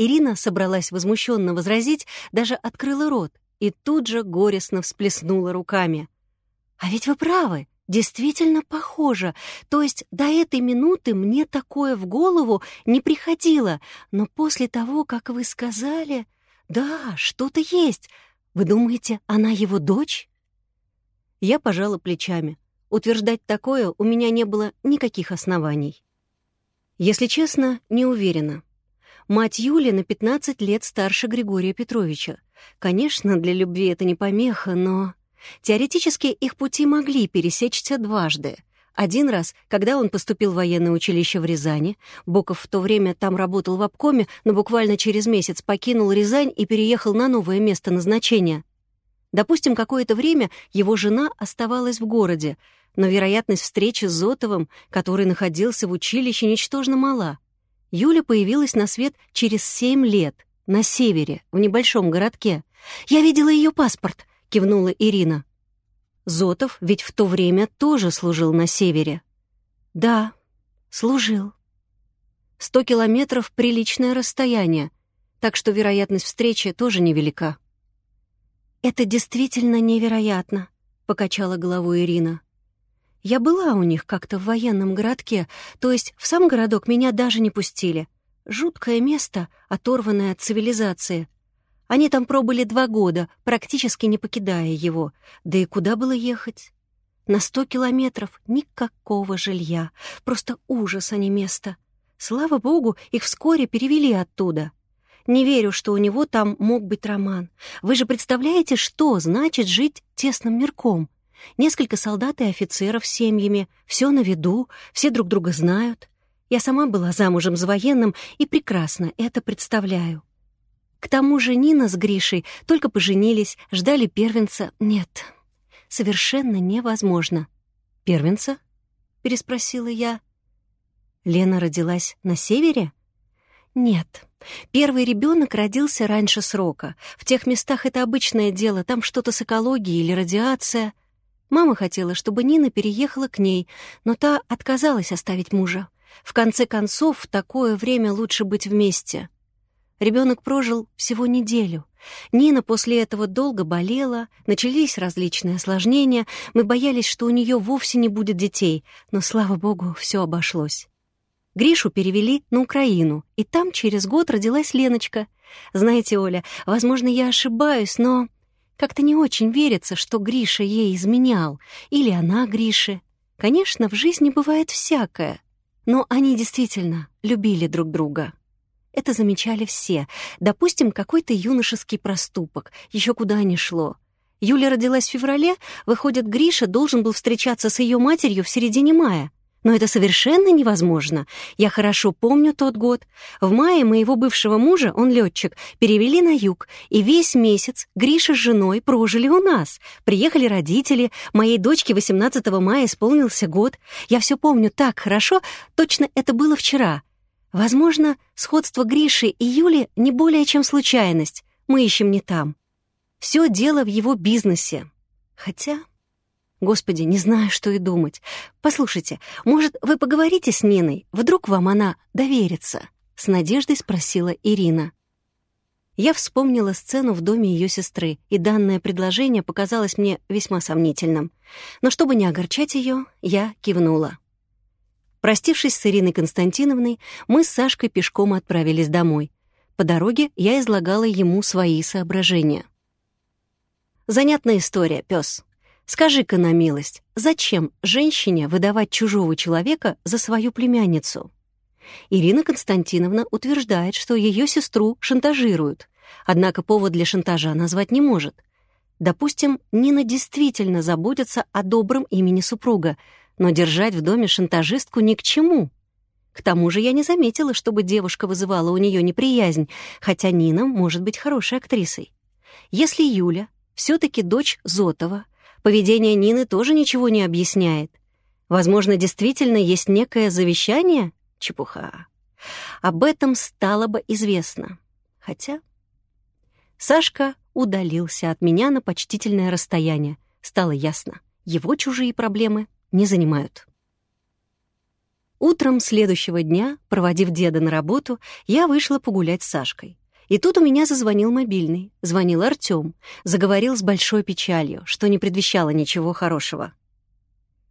Ирина собралась возмущенно возразить, даже открыла рот и тут же горестно всплеснула руками. «А ведь вы правы, действительно похоже. То есть до этой минуты мне такое в голову не приходило, но после того, как вы сказали, да, что-то есть. Вы думаете, она его дочь?» Я пожала плечами. Утверждать такое у меня не было никаких оснований. Если честно, не уверена. Мать Юли на 15 лет старше Григория Петровича. Конечно, для любви это не помеха, но... Теоретически их пути могли пересечься дважды. Один раз, когда он поступил в военное училище в Рязани, Боков в то время там работал в обкоме, но буквально через месяц покинул Рязань и переехал на новое место назначения. Допустим, какое-то время его жена оставалась в городе, но вероятность встречи с Зотовым, который находился в училище, ничтожно мала. Юля появилась на свет через семь лет, на севере, в небольшом городке. «Я видела ее паспорт», — кивнула Ирина. Зотов ведь в то время тоже служил на севере. Да, служил. Сто километров — приличное расстояние, так что вероятность встречи тоже невелика. «Это действительно невероятно», — покачала головой Ирина. «Я была у них как-то в военном городке, то есть в сам городок меня даже не пустили. Жуткое место, оторванное от цивилизации — они там пробыли два года, практически не покидая его. Да и куда было ехать? На сто километров никакого жилья. Просто ужас, а не место. Слава богу, их вскоре перевели оттуда. Не верю, что у него там мог быть роман. Вы же представляете, что значит жить тесным мирком? Несколько солдат и офицеров с семьями, все на виду, все друг друга знают. Я сама была замужем за военным и прекрасно это представляю. К тому же Нина с Гришей только поженились, ждали первенца. Нет, совершенно невозможно. «Первенца?» — переспросила я. «Лена родилась на севере?» «Нет, первый ребенок родился раньше срока. В тех местах это обычное дело, там что-то с экологией или радиация». Мама хотела, чтобы Нина переехала к ней, но та отказалась оставить мужа. В конце концов, в такое время лучше быть вместе. Ребенок прожил всего неделю. Нина после этого долго болела, начались различные осложнения, мы боялись, что у нее вовсе не будет детей, но, слава богу, все обошлось. Гришу перевели на Украину, и там через год родилась Леночка. Знаете, Оля, возможно, я ошибаюсь, но как-то не очень верится, что Гриша ей изменял, или она Грише. Конечно, в жизни бывает всякое, но они действительно любили друг друга. Это замечали все. Допустим, какой-то юношеский проступок. Еще куда ни шло. Юля родилась в феврале, выходит, Гриша должен был встречаться с ее матерью в середине мая. Но это совершенно невозможно. Я хорошо помню тот год. В мае моего бывшего мужа, он летчик, перевели на юг, и весь месяц Гриша с женой прожили у нас. Приехали родители, моей дочке 18 мая исполнился год. Я все помню так хорошо, точно это было вчера. Возможно, сходство Гриши и Юли не более чем случайность. Мы ищем не там. Все дело в его бизнесе. Хотя... Господи, не знаю, что и думать. Послушайте, может, вы поговорите с Ниной? Вдруг вам она доверится?» С надеждой спросила Ирина. Я вспомнила сцену в доме ее сестры, и данное предложение показалось мне весьма сомнительным. Но чтобы не огорчать ее, я кивнула. Простившись с Ириной Константиновной, мы с Сашкой пешком отправились домой. По дороге я излагала ему свои соображения. «Занятная история, пес. Скажи-ка на милость, зачем женщине выдавать чужого человека за свою племянницу?» Ирина Константиновна утверждает, что ее сестру шантажируют, однако повод для шантажа назвать не может. Допустим, Нина действительно заботится о добром имени супруга, но держать в доме шантажистку ни к чему. К тому же я не заметила, чтобы девушка вызывала у нее неприязнь, хотя Нина может быть хорошей актрисой. Если Юля все таки дочь Зотова, поведение Нины тоже ничего не объясняет. Возможно, действительно есть некое завещание? Чепуха. Об этом стало бы известно. Хотя... Сашка удалился от меня на почтительное расстояние. Стало ясно, его чужие проблемы не занимают. Утром следующего дня, проводив деда на работу, я вышла погулять с Сашкой. И тут у меня зазвонил мобильный. Звонил Артём. Заговорил с большой печалью, что не предвещало ничего хорошего.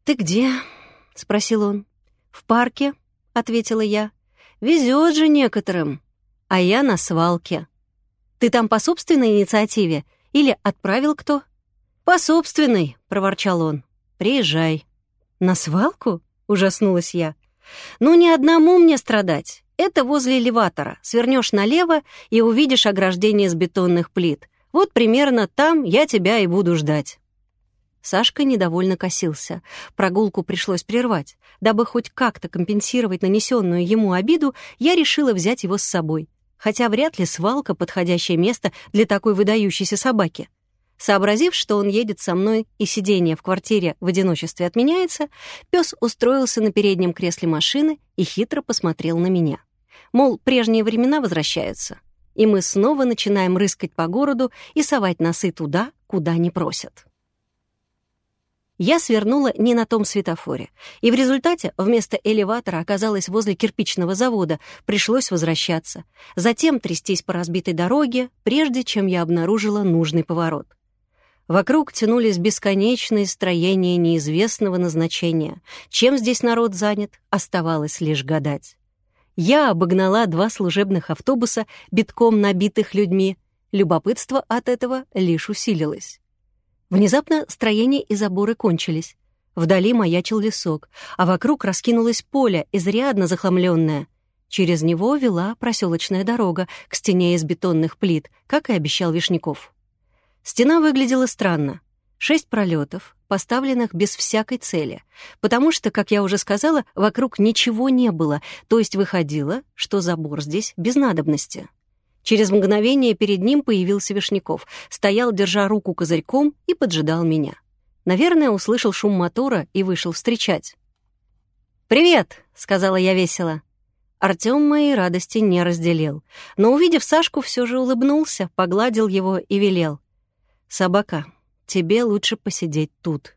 «Ты где?» — спросил он. «В парке», — ответила я. «Везёт же некоторым. А я на свалке». «Ты там по собственной инициативе или отправил кто?» «По собственной», — проворчал он. «Приезжай». «На свалку?» — ужаснулась я. «Ну, не одному мне страдать. Это возле элеватора. Свернешь налево и увидишь ограждение из бетонных плит. Вот примерно там я тебя и буду ждать». Сашка недовольно косился. Прогулку пришлось прервать. Дабы хоть как-то компенсировать нанесенную ему обиду, я решила взять его с собой. Хотя вряд ли свалка — подходящее место для такой выдающейся собаки. Сообразив, что он едет со мной и сидение в квартире в одиночестве отменяется, пес устроился на переднем кресле машины и хитро посмотрел на меня. Мол, прежние времена возвращаются. И мы снова начинаем рыскать по городу и совать носы туда, куда не просят. Я свернула не на том светофоре, и в результате вместо элеватора оказалась возле кирпичного завода, пришлось возвращаться, затем трястись по разбитой дороге, прежде чем я обнаружила нужный поворот. Вокруг тянулись бесконечные строения неизвестного назначения. Чем здесь народ занят, оставалось лишь гадать. Я обогнала два служебных автобуса, битком набитых людьми. Любопытство от этого лишь усилилось. Внезапно строения и заборы кончились. Вдали маячил лесок, а вокруг раскинулось поле, изрядно захламленное. Через него вела проселочная дорога к стене из бетонных плит, как и обещал Вишняков. Стена выглядела странно. Шесть пролетов, поставленных без всякой цели, потому что, как я уже сказала, вокруг ничего не было, то есть выходило, что забор здесь без надобности. Через мгновение перед ним появился Вишняков, стоял, держа руку козырьком, и поджидал меня. Наверное, услышал шум мотора и вышел встречать. «Привет!» — сказала я весело. Артём моей радости не разделил, но, увидев Сашку, все же улыбнулся, погладил его и велел. «Собака, тебе лучше посидеть тут».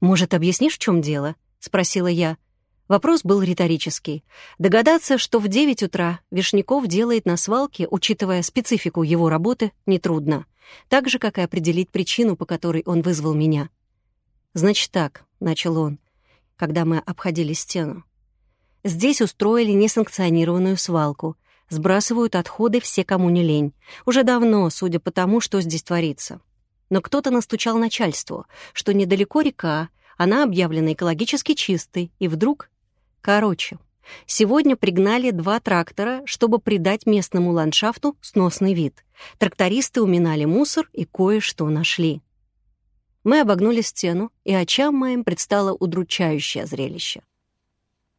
«Может, объяснишь, в чем дело?» — спросила я. Вопрос был риторический. Догадаться, что в девять утра Вишняков делает на свалке, учитывая специфику его работы, нетрудно. Так же, как и определить причину, по которой он вызвал меня. «Значит так», — начал он, когда мы обходили стену. «Здесь устроили несанкционированную свалку. Сбрасывают отходы все, кому не лень. Уже давно, судя по тому, что здесь творится но кто-то настучал начальству, что недалеко река, она объявлена экологически чистой, и вдруг... Короче, сегодня пригнали два трактора, чтобы придать местному ландшафту сносный вид. Трактористы уминали мусор и кое-что нашли. Мы обогнули стену, и очам моим предстало удручающее зрелище.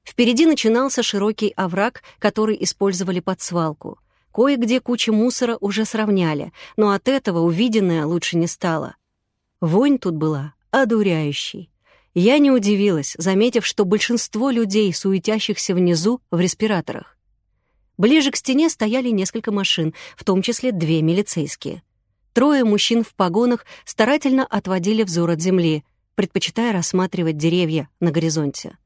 Впереди начинался широкий овраг, который использовали под свалку — Кое-где кучи мусора уже сравняли, но от этого увиденное лучше не стало. Вонь тут была одуряющей. Я не удивилась, заметив, что большинство людей, суетящихся внизу, в респираторах. Ближе к стене стояли несколько машин, в том числе две милицейские. Трое мужчин в погонах старательно отводили взор от земли, предпочитая рассматривать деревья на горизонте.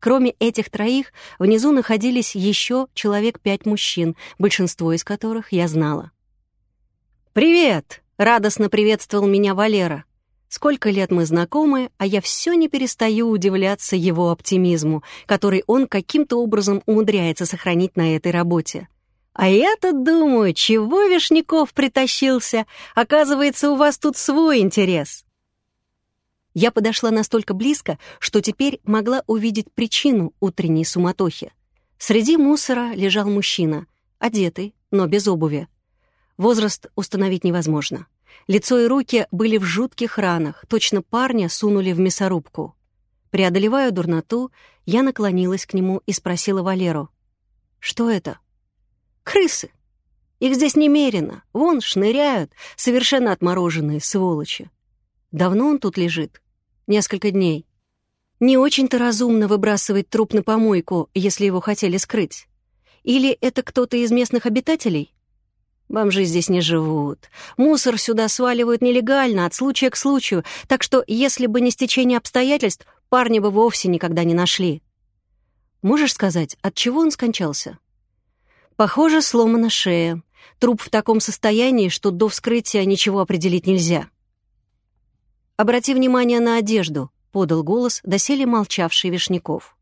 Кроме этих троих, внизу находились еще человек пять мужчин, большинство из которых я знала. «Привет!» — радостно приветствовал меня Валера. Сколько лет мы знакомы, а я все не перестаю удивляться его оптимизму, который он каким-то образом умудряется сохранить на этой работе. А я-то думаю, чего Вишняков притащился? Оказывается, у вас тут свой интерес. Я подошла настолько близко, что теперь могла увидеть причину утренней суматохи. Среди мусора лежал мужчина, одетый, но без обуви. Возраст установить невозможно. Лицо и руки были в жутких ранах, точно парня сунули в мясорубку. Преодолевая дурноту, я наклонилась к нему и спросила Валеру. «Что это?» «Крысы. Их здесь немерено. Вон, шныряют, совершенно отмороженные сволочи. Давно он тут лежит? Несколько дней. Не очень-то разумно выбрасывать труп на помойку, если его хотели скрыть. Или это кто-то из местных обитателей? Бомжи здесь не живут. Мусор сюда сваливают нелегально, от случая к случаю, так что, если бы не стечение обстоятельств, парня бы вовсе никогда не нашли. Можешь сказать, от чего он скончался?» «Похоже, сломана шея. Труп в таком состоянии, что до вскрытия ничего определить нельзя». «Обрати внимание на одежду», — подал голос доселе молчавший Вишняков.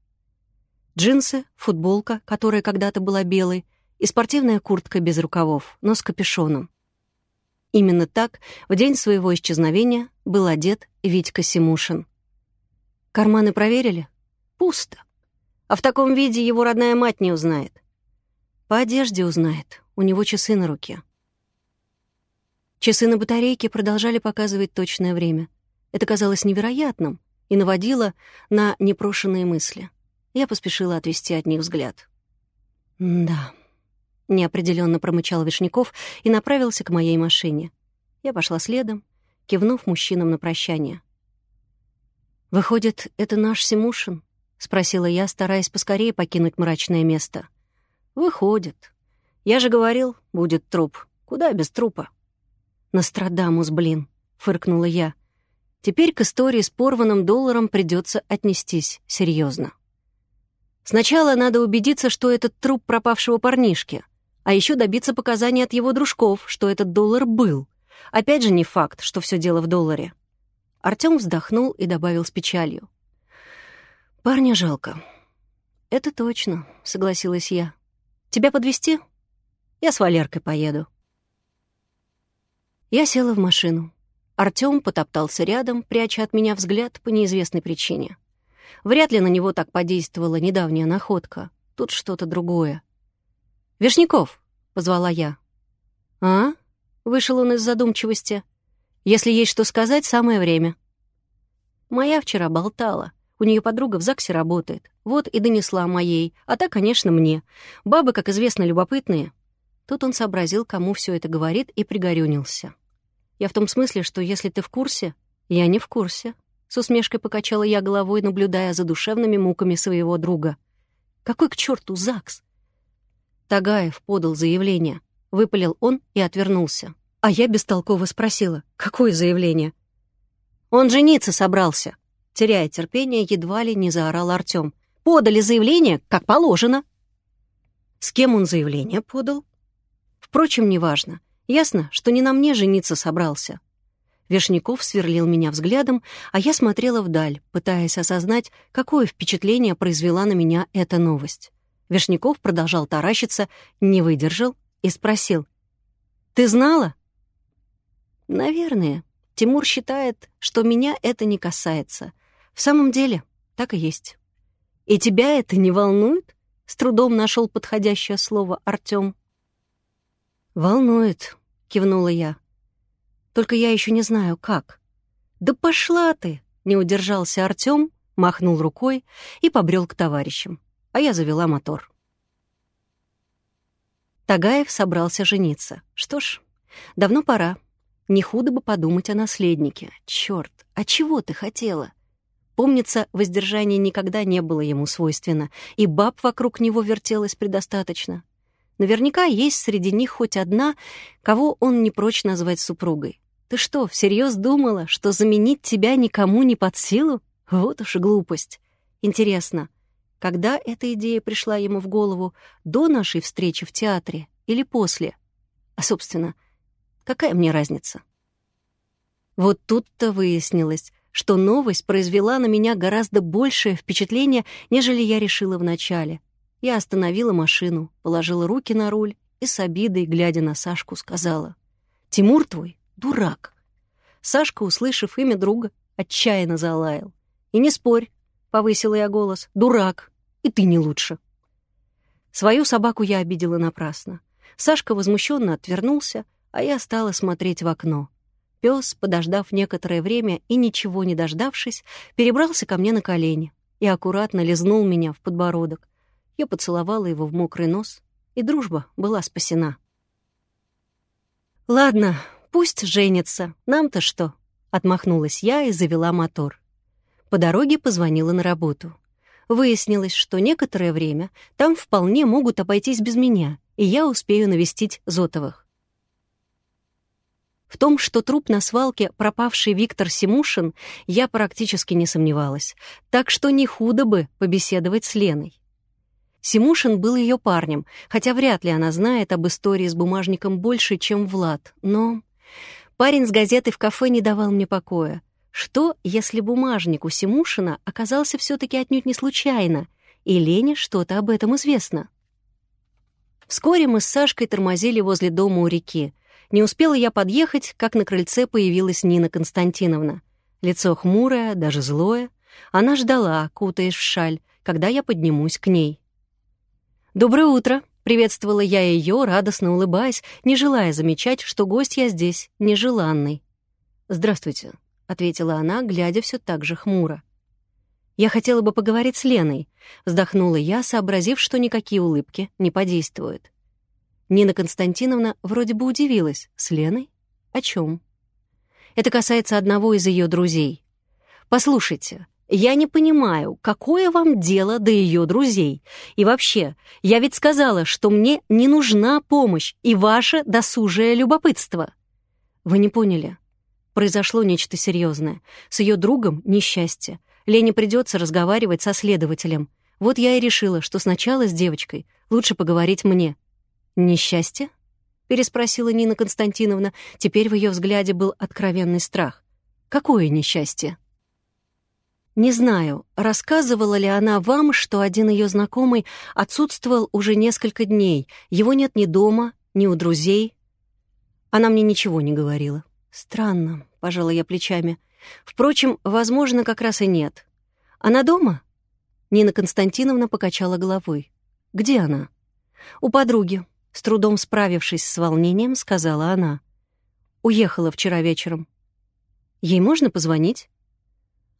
Джинсы, футболка, которая когда-то была белой, и спортивная куртка без рукавов, но с капюшоном. Именно так в день своего исчезновения был одет Витька Симушин. Карманы проверили? Пусто. А в таком виде его родная мать не узнает. По одежде узнает, у него часы на руке. Часы на батарейке продолжали показывать точное время. Это казалось невероятным и наводило на непрошенные мысли. Я поспешила отвести от них взгляд. «Да», — неопределенно промычал Вишняков и направился к моей машине. Я пошла следом, кивнув мужчинам на прощание. «Выходит, это наш Симушин?» — спросила я, стараясь поскорее покинуть мрачное место. «Выходит. Я же говорил, будет труп. Куда без трупа?» «Нострадамус, блин!» — фыркнула я. «Теперь к истории с порванным долларом придется отнестись серьезно. Сначала надо убедиться, что этот труп пропавшего парнишки, а еще добиться показаний от его дружков, что этот доллар был. Опять же не факт, что все дело в долларе. Артём вздохнул и добавил с печалью. «Парня жалко». «Это точно», — согласилась я. «Тебя подвести? Я с Валеркой поеду». Я села в машину. Артём потоптался рядом, пряча от меня взгляд по неизвестной причине. Вряд ли на него так подействовала недавняя находка. Тут что-то другое. «Вишняков!» — позвала я. «А?» — вышел он из задумчивости. «Если есть что сказать, самое время». Моя вчера болтала. У нее подруга в ЗАГСе работает. Вот и донесла моей. А та, конечно, мне. Бабы, как известно, любопытные. Тут он сообразил, кому все это говорит, и пригорюнился. Я в том смысле, что если ты в курсе, я не в курсе. С усмешкой покачала я головой, наблюдая за душевными муками своего друга. «Какой к черту ЗАГС?» Тагаев подал заявление. Выпалил он и отвернулся. А я бестолково спросила, какое заявление? «Он жениться собрался!» Теряя терпение, едва ли не заорал Артём. «Подали заявление, как положено!» С кем он заявление подал? Впрочем, неважно. Ясно, что не на мне жениться собрался. Вешняков сверлил меня взглядом, а я смотрела вдаль, пытаясь осознать, какое впечатление произвела на меня эта новость. Вешняков продолжал таращиться, не выдержал и спросил. «Ты знала?» «Наверное. Тимур считает, что меня это не касается. В самом деле, так и есть». «И тебя это не волнует?» — с трудом нашел подходящее слово Артём. «Волнует», — кивнула я. Только я еще не знаю, как. «Да пошла ты!» — не удержался Артем, махнул рукой и побрел к товарищам. А я завела мотор. Тагаев собрался жениться. Что ж, давно пора. Не худо бы подумать о наследнике. Черт, а чего ты хотела? Помнится, воздержание никогда не было ему свойственно, и баб вокруг него вертелось предостаточно. Наверняка есть среди них хоть одна, кого он не прочь назвать супругой. Ты что, всерьез думала, что заменить тебя никому не под силу? Вот уж глупость. Интересно, когда эта идея пришла ему в голову, до нашей встречи в театре или после? А, собственно, какая мне разница? Вот тут-то выяснилось, что новость произвела на меня гораздо большее впечатление, нежели я решила вначале. Я остановила машину, положила руки на руль и с обидой, глядя на Сашку, сказала, «Тимур твой Дурак. Сашка, услышав имя друга, отчаянно залаял. «И не спорь», — повысила я голос, — «дурак, и ты не лучше». Свою собаку я обидела напрасно. Сашка возмущенно отвернулся, а я стала смотреть в окно. Пес, подождав некоторое время и ничего не дождавшись, перебрался ко мне на колени и аккуратно лизнул меня в подбородок. Я поцеловала его в мокрый нос, и дружба была спасена. «Ладно, Пусть женится, нам-то что?» Отмахнулась я и завела мотор. По дороге позвонила на работу. Выяснилось, что некоторое время там вполне могут обойтись без меня, и я успею навестить Зотовых. В том, что труп на свалке пропавший Виктор Симушин, я практически не сомневалась, так что не худо бы побеседовать с Леной. Симушин был ее парнем, хотя вряд ли она знает об истории с бумажником больше, чем Влад. Но парень с газеты в кафе не давал мне покоя. Что, если бумажник у Симушина оказался все таки отнюдь не случайно, и Лене что-то об этом известно? Вскоре мы с Сашкой тормозили возле дома у реки. Не успела я подъехать, как на крыльце появилась Нина Константиновна. Лицо хмурое, даже злое. Она ждала, кутаясь в шаль, когда я поднимусь к ней. «Доброе утро!» — приветствовала я ее, радостно улыбаясь, не желая замечать, что гость я здесь нежеланный. «Здравствуйте», — ответила она, глядя все так же хмуро. «Я хотела бы поговорить с Леной», — вздохнула я, сообразив, что никакие улыбки не подействуют. Нина Константиновна вроде бы удивилась. «С Леной? О чем? Это касается одного из ее друзей. «Послушайте, я не понимаю, какое вам дело до ее друзей? И вообще, я ведь сказала, что мне не нужна помощь и ваше досужее любопытство». «Вы не поняли. Произошло нечто серьезное. С ее другом несчастье. Лене придется разговаривать со следователем. Вот я и решила, что сначала с девочкой лучше поговорить мне. «Несчастье?» — переспросила Нина Константиновна. Теперь в ее взгляде был откровенный страх. «Какое несчастье?» Не знаю, рассказывала ли она вам, что один ее знакомый отсутствовал уже несколько дней. Его нет ни дома, ни у друзей. Она мне ничего не говорила. Странно, пожала я плечами. Впрочем, возможно, как раз и нет. Она дома? Нина Константиновна покачала головой. Где она? У подруги. С трудом справившись с волнением, сказала она. Уехала вчера вечером. Ей можно позвонить?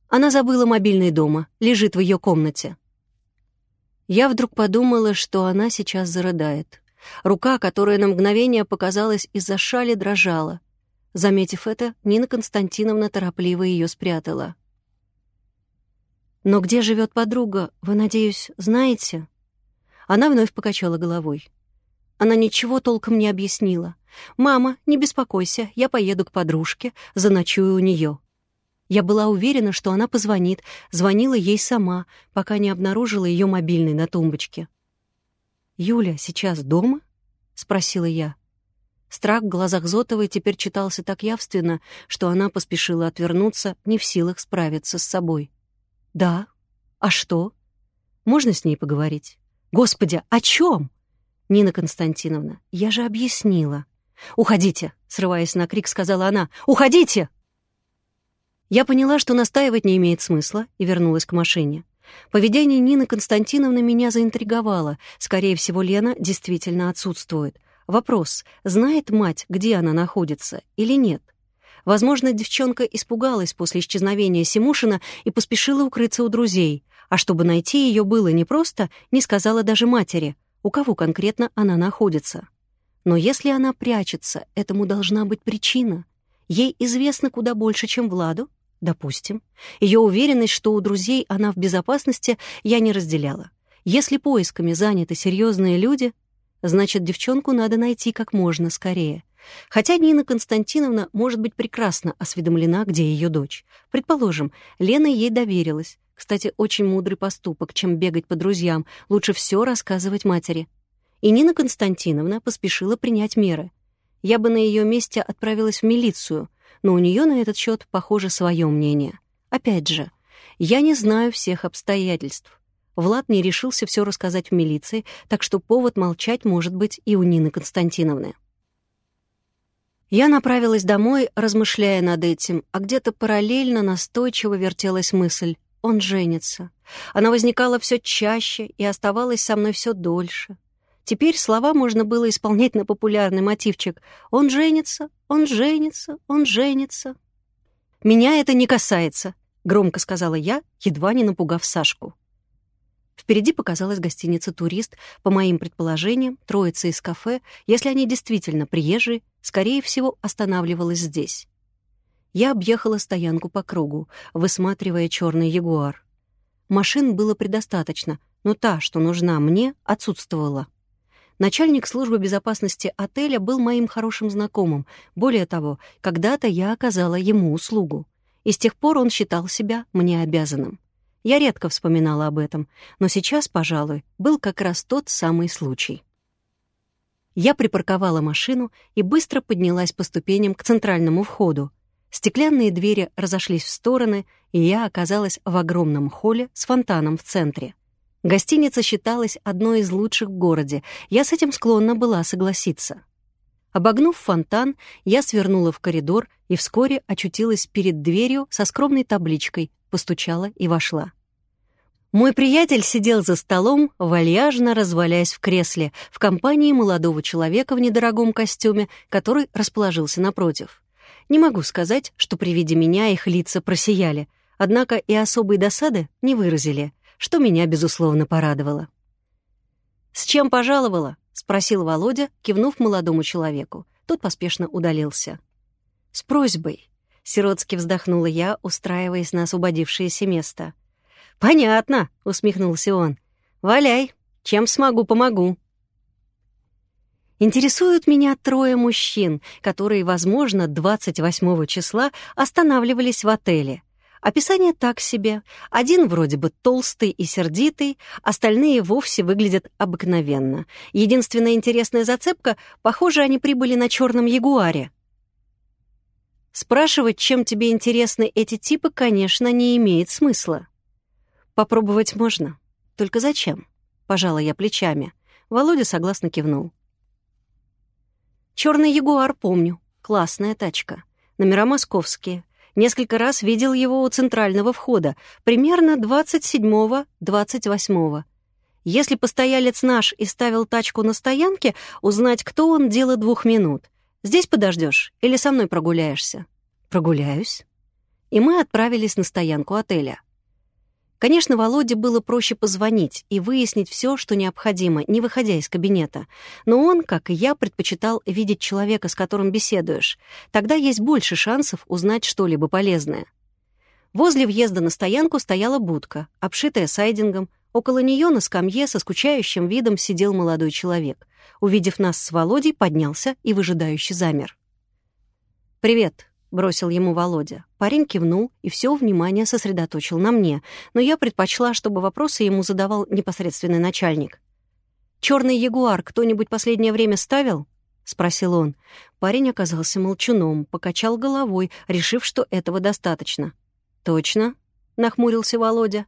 Она забыла мобильный дома, лежит в ее комнате. Я вдруг подумала, что она сейчас зарыдает. Рука, которая на мгновение показалась из-за шали, дрожала. Заметив это, Нина Константиновна торопливо ее спрятала. «Но где живет подруга, вы, надеюсь, знаете?» Она вновь покачала головой. Она ничего толком не объяснила. «Мама, не беспокойся, я поеду к подружке, заночую у нее. Я была уверена, что она позвонит, звонила ей сама, пока не обнаружила ее мобильный на тумбочке. «Юля сейчас дома?» — спросила я. Страх в глазах Зотовой теперь читался так явственно, что она поспешила отвернуться, не в силах справиться с собой. «Да? А что? Можно с ней поговорить?» «Господи, о чем?» «Нина Константиновна, я же объяснила». «Уходите!» — срываясь на крик, сказала она. «Уходите!» Я поняла, что настаивать не имеет смысла, и вернулась к машине. Поведение Нины Константиновны меня заинтриговало. Скорее всего, Лена действительно отсутствует. Вопрос, знает мать, где она находится, или нет? Возможно, девчонка испугалась после исчезновения Симушина и поспешила укрыться у друзей. А чтобы найти ее было непросто, не сказала даже матери, у кого конкретно она находится. Но если она прячется, этому должна быть причина. Ей известно куда больше, чем Владу, Допустим. Ее уверенность, что у друзей она в безопасности, я не разделяла. Если поисками заняты серьезные люди, значит, девчонку надо найти как можно скорее. Хотя Нина Константиновна может быть прекрасно осведомлена, где ее дочь. Предположим, Лена ей доверилась. Кстати, очень мудрый поступок, чем бегать по друзьям. Лучше все рассказывать матери. И Нина Константиновна поспешила принять меры. Я бы на ее месте отправилась в милицию — но у нее на этот счет, похоже, свое мнение. Опять же, я не знаю всех обстоятельств. Влад не решился все рассказать в милиции, так что повод молчать может быть и у Нины Константиновны. Я направилась домой, размышляя над этим, а где-то параллельно настойчиво вертелась мысль «он женится». Она возникала все чаще и оставалась со мной все дольше. Теперь слова можно было исполнять на популярный мотивчик «Он женится, он женится, он женится». «Меня это не касается», — громко сказала я, едва не напугав Сашку. Впереди показалась гостиница «Турист». По моим предположениям, троица из кафе, если они действительно приезжие, скорее всего, останавливалась здесь. Я объехала стоянку по кругу, высматривая черный ягуар. Машин было предостаточно, но та, что нужна мне, отсутствовала. Начальник службы безопасности отеля был моим хорошим знакомым. Более того, когда-то я оказала ему услугу. И с тех пор он считал себя мне обязанным. Я редко вспоминала об этом, но сейчас, пожалуй, был как раз тот самый случай. Я припарковала машину и быстро поднялась по ступеням к центральному входу. Стеклянные двери разошлись в стороны, и я оказалась в огромном холле с фонтаном в центре. Гостиница считалась одной из лучших в городе. Я с этим склонна была согласиться. Обогнув фонтан, я свернула в коридор и вскоре очутилась перед дверью со скромной табличкой, постучала и вошла. Мой приятель сидел за столом, вальяжно развалясь в кресле, в компании молодого человека в недорогом костюме, который расположился напротив. Не могу сказать, что при виде меня их лица просияли, однако и особой досады не выразили, что меня, безусловно, порадовало. «С чем пожаловала?» — спросил Володя, кивнув молодому человеку. Тот поспешно удалился. «С просьбой», — сиротски вздохнула я, устраиваясь на освободившееся место — «Понятно», — усмехнулся он. «Валяй, чем смогу, помогу». Интересуют меня трое мужчин, которые, возможно, 28 числа останавливались в отеле. Описание так себе. Один вроде бы толстый и сердитый, остальные вовсе выглядят обыкновенно. Единственная интересная зацепка — похоже, они прибыли на черном ягуаре. Спрашивать, чем тебе интересны эти типы, конечно, не имеет смысла. «Попробовать можно. Только зачем?» — пожала я плечами. Володя согласно кивнул. Черный ягуар помню. Классная тачка. Номера московские. Несколько раз видел его у центрального входа, примерно 27-28. Если постоялец наш и ставил тачку на стоянке, узнать, кто он, дело двух минут. Здесь подождешь или со мной прогуляешься? Прогуляюсь. И мы отправились на стоянку отеля. Конечно, Володе было проще позвонить и выяснить все, что необходимо, не выходя из кабинета. Но он, как и я, предпочитал видеть человека, с которым беседуешь. Тогда есть больше шансов узнать что-либо полезное. Возле въезда на стоянку стояла будка, обшитая сайдингом. Около нее на скамье со скучающим видом сидел молодой человек. Увидев нас с Володей, поднялся и выжидающе замер. «Привет», — бросил ему Володя. Парень кивнул и все внимание сосредоточил на мне, но я предпочла, чтобы вопросы ему задавал непосредственный начальник. «Черный ягуар кто-нибудь последнее время ставил?» — спросил он. Парень оказался молчуном, покачал головой, решив, что этого достаточно. «Точно?» — нахмурился Володя.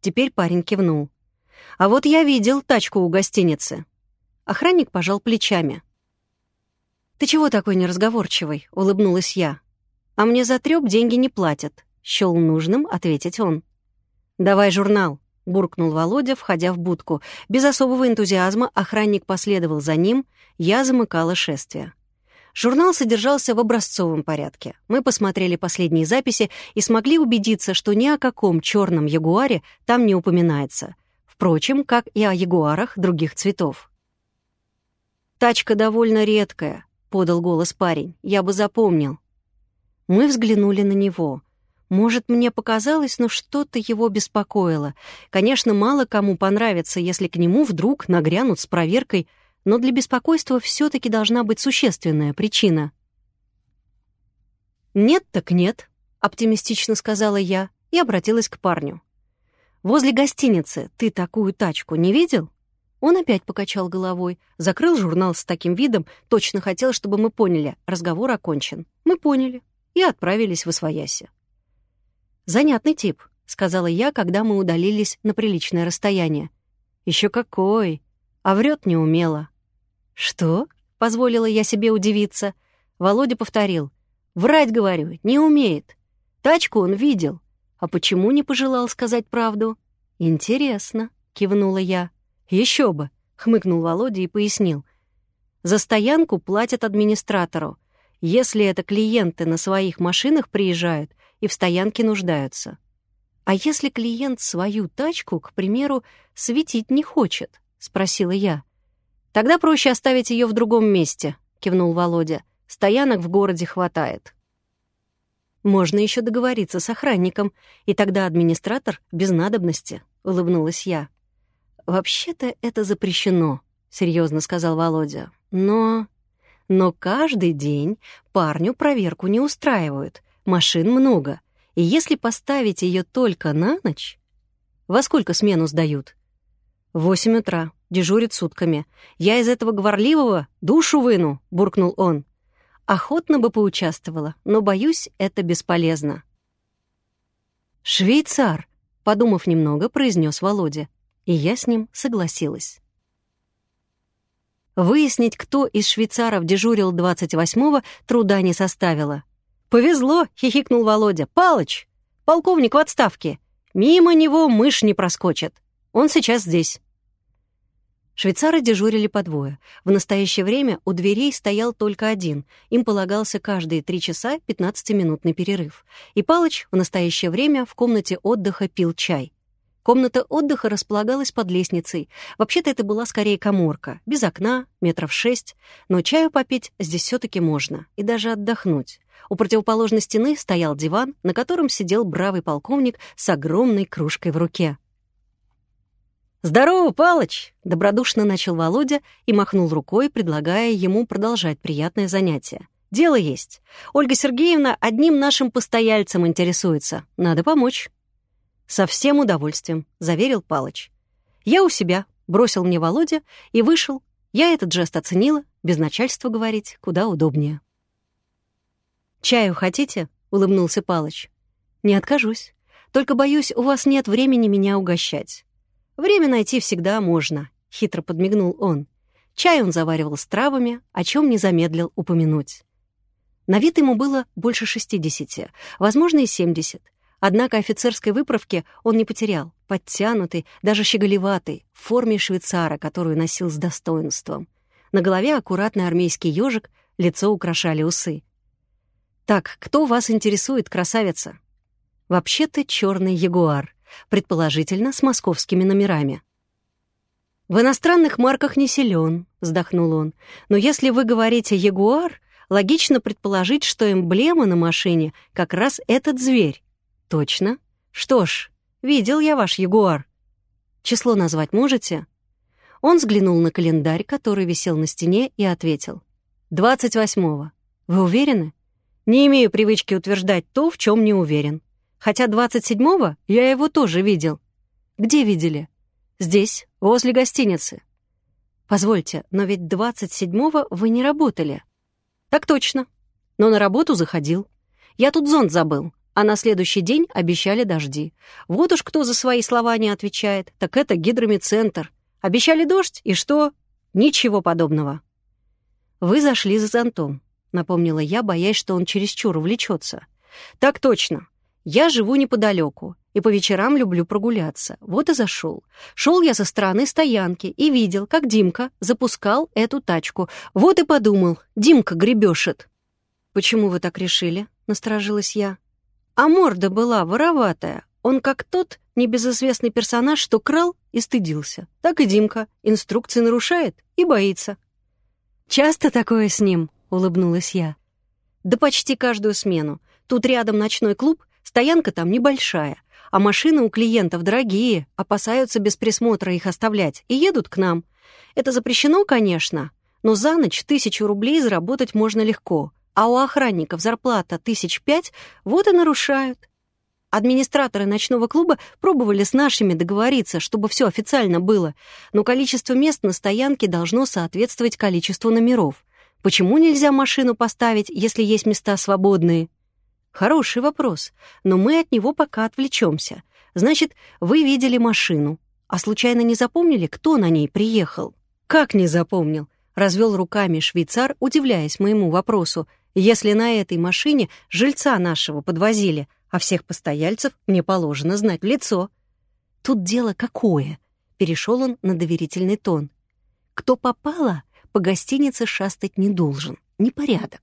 Теперь парень кивнул. «А вот я видел тачку у гостиницы». Охранник пожал плечами. «Ты чего такой неразговорчивый?» — улыбнулась я. «А мне за трёп деньги не платят», — счёл нужным ответить он. «Давай журнал», — буркнул Володя, входя в будку. Без особого энтузиазма охранник последовал за ним, я замыкала шествие. Журнал содержался в образцовом порядке. Мы посмотрели последние записи и смогли убедиться, что ни о каком черном ягуаре там не упоминается. Впрочем, как и о ягуарах других цветов. «Тачка довольно редкая», — подал голос парень. «Я бы запомнил. Мы взглянули на него. Может, мне показалось, но что-то его беспокоило. Конечно, мало кому понравится, если к нему вдруг нагрянут с проверкой, но для беспокойства все таки должна быть существенная причина. «Нет так нет», — оптимистично сказала я и обратилась к парню. «Возле гостиницы ты такую тачку не видел?» Он опять покачал головой, закрыл журнал с таким видом, точно хотел, чтобы мы поняли, разговор окончен. Мы поняли и отправились в Освояси. «Занятный тип», — сказала я, когда мы удалились на приличное расстояние. Еще какой! А врет неумело». «Что?» — позволила я себе удивиться. Володя повторил. «Врать, говорю, не умеет. Тачку он видел. А почему не пожелал сказать правду?» «Интересно», — кивнула я. Еще бы», — хмыкнул Володя и пояснил. «За стоянку платят администратору если это клиенты на своих машинах приезжают и в стоянке нуждаются. А если клиент свою тачку, к примеру, светить не хочет? спросила я. Тогда проще оставить ее в другом месте, кивнул Володя. Стоянок в городе хватает. Можно еще договориться с охранником, и тогда администратор без надобности, улыбнулась я. Вообще-то это запрещено, серьезно сказал Володя. Но но каждый день парню проверку не устраивают, машин много, и если поставить ее только на ночь... Во сколько смену сдают?» «Восемь утра. Дежурит сутками. Я из этого говорливого душу выну», — буркнул он. Охотно бы поучаствовала, но, боюсь, это бесполезно. «Швейцар», — подумав немного, произнес Володя. И я с ним согласилась. Выяснить, кто из швейцаров дежурил 28-го, труда не составило. «Повезло!» — хихикнул Володя. «Палыч! Полковник в отставке! Мимо него мышь не проскочит. Он сейчас здесь». Швейцары дежурили по двое. В настоящее время у дверей стоял только один. Им полагался каждые три часа 15-минутный перерыв. И Палыч в настоящее время в комнате отдыха пил чай. Комната отдыха располагалась под лестницей. Вообще-то это была скорее коморка, без окна, метров шесть. Но чаю попить здесь все таки можно, и даже отдохнуть. У противоположной стены стоял диван, на котором сидел бравый полковник с огромной кружкой в руке. «Здорово, Палыч!» — добродушно начал Володя и махнул рукой, предлагая ему продолжать приятное занятие. «Дело есть. Ольга Сергеевна одним нашим постояльцем интересуется. Надо помочь». «Со всем удовольствием», — заверил Палыч. «Я у себя», — бросил мне Володя и вышел. Я этот жест оценила, без начальства говорить куда удобнее. «Чаю хотите?» — улыбнулся Палыч. «Не откажусь. Только, боюсь, у вас нет времени меня угощать». «Время найти всегда можно», — хитро подмигнул он. Чай он заваривал с травами, о чем не замедлил упомянуть. На вид ему было больше шестидесяти, возможно, и семьдесят. Однако офицерской выправки он не потерял, подтянутый, даже щеголеватый, в форме швейцара, которую носил с достоинством. На голове аккуратный армейский ежик, лицо украшали усы. «Так, кто вас интересует, красавица?» «Вообще-то черный ягуар, предположительно, с московскими номерами». «В иностранных марках не силен», — вздохнул он. «Но если вы говорите «ягуар», логично предположить, что эмблема на машине как раз этот зверь. Точно? Что ж, видел я ваш ягуар. Число назвать можете? Он взглянул на календарь, который висел на стене, и ответил. «Двадцать восьмого. Вы уверены?» «Не имею привычки утверждать то, в чем не уверен. Хотя двадцать седьмого я его тоже видел». «Где видели?» «Здесь, возле гостиницы». «Позвольте, но ведь двадцать седьмого вы не работали». «Так точно. Но на работу заходил. Я тут зонт забыл. А на следующий день обещали дожди. Вот уж кто за свои слова не отвечает, так это гидромедцентр. Обещали дождь, и что? Ничего подобного. «Вы зашли за зонтом», — напомнила я, боясь, что он чересчур увлечется. «Так точно. Я живу неподалеку, и по вечерам люблю прогуляться. Вот и зашел. Шел я со стороны стоянки и видел, как Димка запускал эту тачку. Вот и подумал, Димка гребешит. «Почему вы так решили?» — насторожилась я. А морда была вороватая. Он как тот небезызвестный персонаж, что крал и стыдился. Так и Димка инструкции нарушает и боится. «Часто такое с ним?» — улыбнулась я. «Да почти каждую смену. Тут рядом ночной клуб, стоянка там небольшая, а машины у клиентов дорогие, опасаются без присмотра их оставлять и едут к нам. Это запрещено, конечно, но за ночь тысячу рублей заработать можно легко а у охранников зарплата тысяч пять, вот и нарушают. Администраторы ночного клуба пробовали с нашими договориться, чтобы все официально было, но количество мест на стоянке должно соответствовать количеству номеров. Почему нельзя машину поставить, если есть места свободные? Хороший вопрос, но мы от него пока отвлечемся. Значит, вы видели машину, а случайно не запомнили, кто на ней приехал? Как не запомнил? Развел руками швейцар, удивляясь моему вопросу. Если на этой машине жильца нашего подвозили, а всех постояльцев мне положено знать лицо. Тут дело какое? Перешел он на доверительный тон. Кто попало, по гостинице шастать не должен. Непорядок.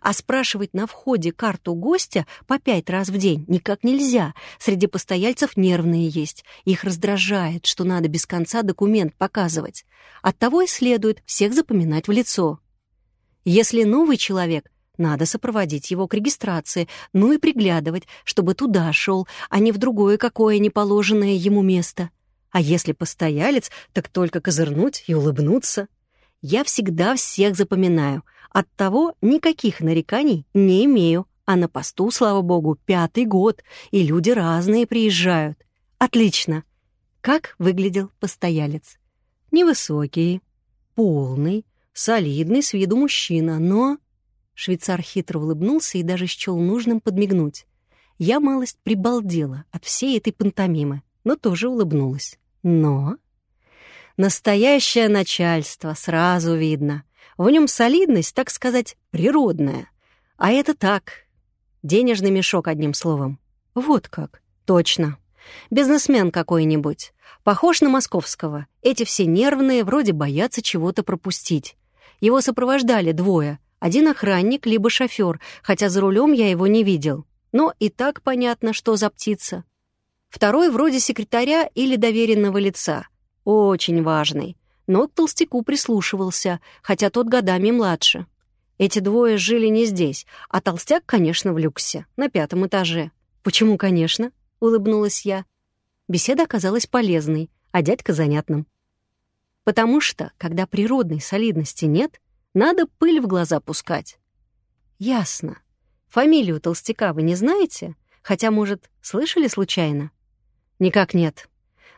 А спрашивать на входе карту гостя по пять раз в день никак нельзя. Среди постояльцев нервные есть. Их раздражает, что надо без конца документ показывать. Оттого и следует всех запоминать в лицо. Если новый человек, надо сопроводить его к регистрации, ну и приглядывать, чтобы туда шел, а не в другое какое неположенное ему место. А если постоялец, так только козырнуть и улыбнуться. Я всегда всех запоминаю. Оттого никаких нареканий не имею. А на посту, слава богу, пятый год, и люди разные приезжают. Отлично. Как выглядел постоялец? Невысокий, полный, солидный с виду мужчина, но... Швейцар хитро улыбнулся и даже счел нужным подмигнуть. Я малость прибалдела от всей этой пантомимы, но тоже улыбнулась. Но... Настоящее начальство, сразу видно. В нем солидность, так сказать, природная. А это так. Денежный мешок, одним словом. Вот как. Точно. Бизнесмен какой-нибудь. Похож на московского. Эти все нервные, вроде боятся чего-то пропустить. Его сопровождали двое. Один охранник, либо шофер, хотя за рулем я его не видел. Но и так понятно, что за птица. Второй вроде секретаря или доверенного лица. Очень важный. Но к толстяку прислушивался, хотя тот годами младше. Эти двое жили не здесь, а толстяк, конечно, в люксе, на пятом этаже. «Почему, конечно?» — улыбнулась я. Беседа оказалась полезной, а дядька занятным. Потому что, когда природной солидности нет, надо пыль в глаза пускать. Ясно. Фамилию толстяка вы не знаете? Хотя, может, слышали случайно? Никак нет.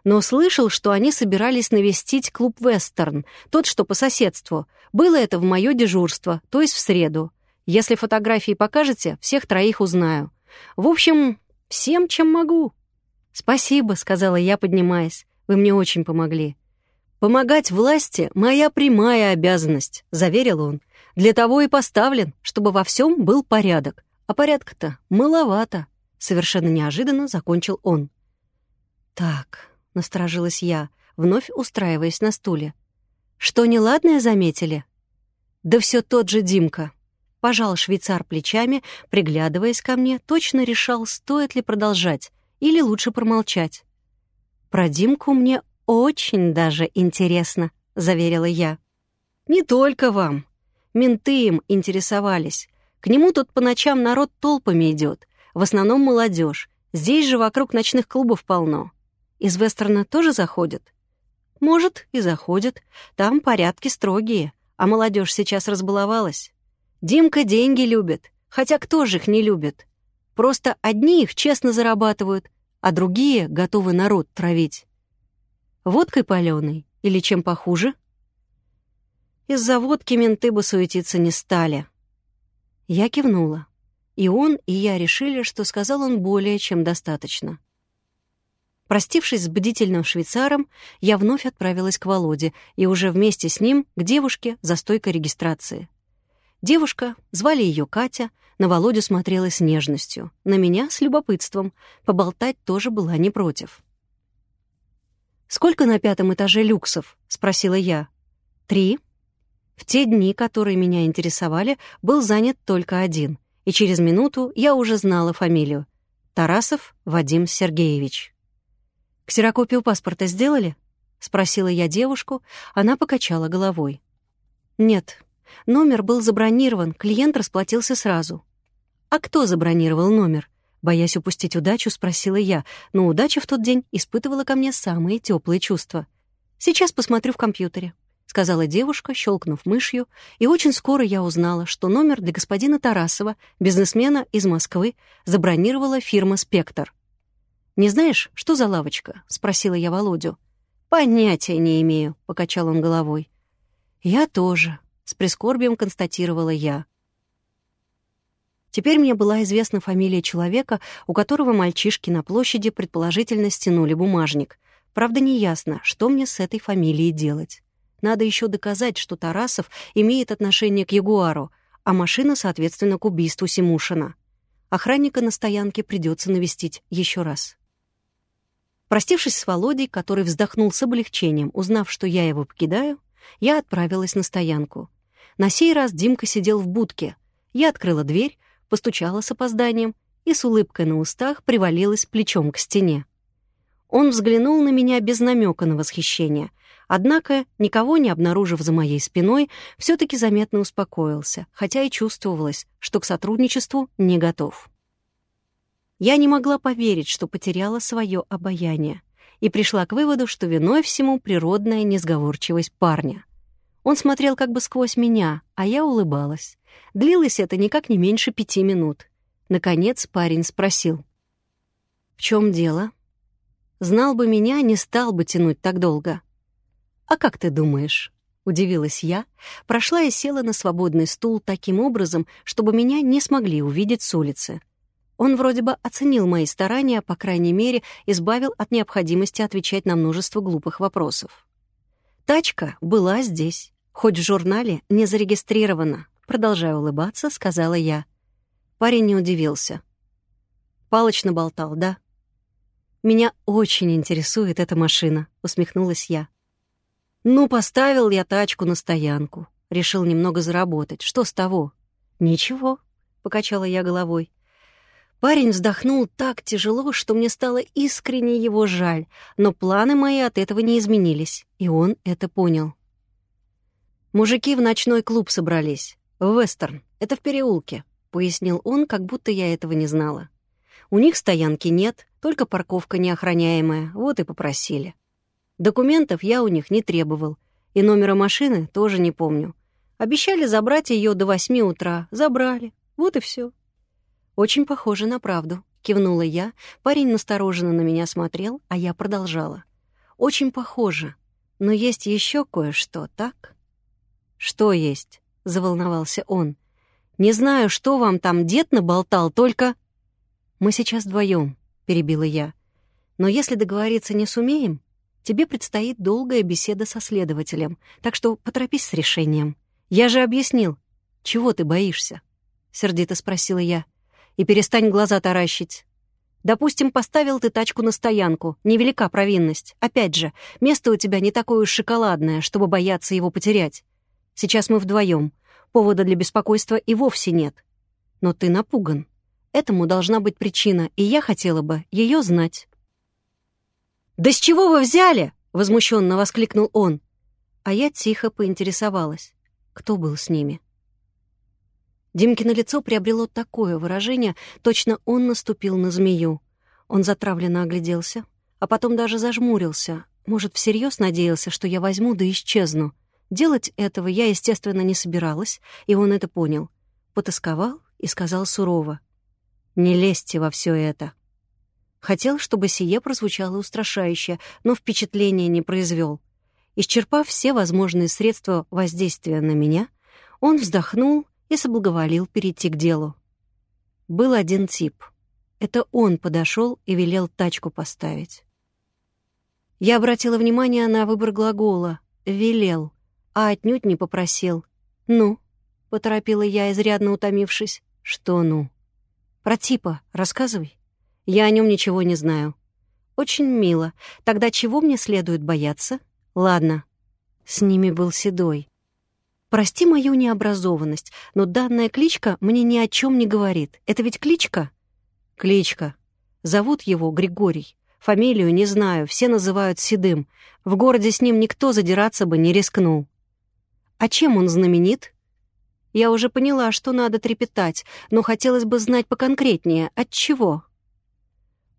Но слышал, что они собирались навестить клуб «Вестерн», тот, что по соседству. Было это в мое дежурство, то есть в среду. Если фотографии покажете, всех троих узнаю. В общем, всем, чем могу. «Спасибо», — сказала я, поднимаясь. «Вы мне очень помогли». «Помогать власти — моя прямая обязанность», — заверил он. «Для того и поставлен, чтобы во всем был порядок. А порядка-то маловато», — совершенно неожиданно закончил он. «Так», — насторожилась я, вновь устраиваясь на стуле. «Что неладное заметили?» «Да все тот же Димка». Пожал швейцар плечами, приглядываясь ко мне, точно решал, стоит ли продолжать или лучше промолчать. «Про Димку мне очень даже интересно», — заверила я. «Не только вам. Менты им интересовались. К нему тут по ночам народ толпами идет, в основном молодежь. Здесь же вокруг ночных клубов полно. Из вестерна тоже заходят?» «Может, и заходят. Там порядки строгие, а молодежь сейчас разбаловалась. Димка деньги любит, хотя кто же их не любит? Просто одни их честно зарабатывают, а другие готовы народ травить. Водкой палёной или чем похуже? Из-за водки менты бы суетиться не стали. Я кивнула. И он, и я решили, что сказал он более чем достаточно. Простившись с бдительным швейцаром, я вновь отправилась к Володе и уже вместе с ним к девушке за стойкой регистрации. Девушка, звали ее Катя, на Володю смотрела с нежностью, на меня — с любопытством. Поболтать тоже была не против. «Сколько на пятом этаже люксов?» — спросила я. «Три». В те дни, которые меня интересовали, был занят только один, и через минуту я уже знала фамилию. Тарасов Вадим Сергеевич. «Ксерокопию паспорта сделали?» — спросила я девушку, она покачала головой. «Нет, Номер был забронирован, клиент расплатился сразу. «А кто забронировал номер?» Боясь упустить удачу, спросила я, но удача в тот день испытывала ко мне самые теплые чувства. «Сейчас посмотрю в компьютере», — сказала девушка, щелкнув мышью, и очень скоро я узнала, что номер для господина Тарасова, бизнесмена из Москвы, забронировала фирма «Спектр». «Не знаешь, что за лавочка?» — спросила я Володю. «Понятия не имею», — покачал он головой. «Я тоже», с прискорбием констатировала я. Теперь мне была известна фамилия человека, у которого мальчишки на площади предположительно стянули бумажник. Правда, неясно, что мне с этой фамилией делать. Надо еще доказать, что Тарасов имеет отношение к Ягуару, а машина, соответственно, к убийству Симушина. Охранника на стоянке придется навестить еще раз. Простившись с Володей, который вздохнул с облегчением, узнав, что я его покидаю, я отправилась на стоянку. На сей раз Димка сидел в будке. Я открыла дверь, постучала с опозданием и с улыбкой на устах привалилась плечом к стене. Он взглянул на меня без намека на восхищение, однако, никого не обнаружив за моей спиной, все таки заметно успокоился, хотя и чувствовалось, что к сотрудничеству не готов. Я не могла поверить, что потеряла свое обаяние, и пришла к выводу, что виной всему природная несговорчивость парня. Он смотрел как бы сквозь меня, а я улыбалась. Длилось это никак не меньше пяти минут. Наконец парень спросил. «В чем дело?» Знал бы меня, не стал бы тянуть так долго. «А как ты думаешь?» — удивилась я, прошла и села на свободный стул таким образом, чтобы меня не смогли увидеть с улицы. Он вроде бы оценил мои старания, по крайней мере, избавил от необходимости отвечать на множество глупых вопросов. Тачка была здесь, хоть в журнале не зарегистрирована, продолжая улыбаться, сказала я. Парень не удивился. Палыч наболтал, да? «Меня очень интересует эта машина», — усмехнулась я. «Ну, поставил я тачку на стоянку. Решил немного заработать. Что с того?» «Ничего», — покачала я головой. Парень вздохнул так тяжело, что мне стало искренне его жаль, но планы мои от этого не изменились, и он это понял. «Мужики в ночной клуб собрались. В Вестерн. Это в переулке», — пояснил он, как будто я этого не знала. «У них стоянки нет, только парковка неохраняемая, вот и попросили. Документов я у них не требовал, и номера машины тоже не помню. Обещали забрать ее до восьми утра, забрали, вот и все. «Очень похоже на правду», — кивнула я. Парень настороженно на меня смотрел, а я продолжала. «Очень похоже. Но есть еще кое-что, так?» «Что есть?» — заволновался он. «Не знаю, что вам там дед наболтал, только...» «Мы сейчас вдвоем перебила я. «Но если договориться не сумеем, тебе предстоит долгая беседа со следователем, так что поторопись с решением. Я же объяснил. Чего ты боишься?» — сердито спросила я. «И перестань глаза таращить. Допустим, поставил ты тачку на стоянку. Невелика провинность. Опять же, место у тебя не такое уж шоколадное, чтобы бояться его потерять. Сейчас мы вдвоем. Повода для беспокойства и вовсе нет. Но ты напуган. Этому должна быть причина, и я хотела бы ее знать. «Да с чего вы взяли?» — возмущенно воскликнул он. А я тихо поинтересовалась, кто был с ними. Димкино лицо приобрело такое выражение, точно он наступил на змею. Он затравленно огляделся, а потом даже зажмурился. Может, всерьез надеялся, что я возьму да исчезну. Делать этого я, естественно, не собиралась, и он это понял. Потасковал и сказал сурово. Не лезьте во все это. Хотел, чтобы сие прозвучало устрашающе, но впечатление не произвел. Исчерпав все возможные средства воздействия на меня, он вздохнул и соблаговолил перейти к делу. Был один тип. Это он подошел и велел тачку поставить. Я обратила внимание на выбор глагола «велел», а отнюдь не попросил. «Ну?» — поторопила я, изрядно утомившись. «Что «ну»?» Про типа рассказывай. Я о нем ничего не знаю. Очень мило. Тогда чего мне следует бояться? Ладно. С ними был Седой. Прости мою необразованность, но данная кличка мне ни о чем не говорит. Это ведь кличка? Кличка. Зовут его Григорий. Фамилию не знаю, все называют Седым. В городе с ним никто задираться бы не рискнул. А чем он знаменит? Я уже поняла, что надо трепетать, но хотелось бы знать поконкретнее, от чего.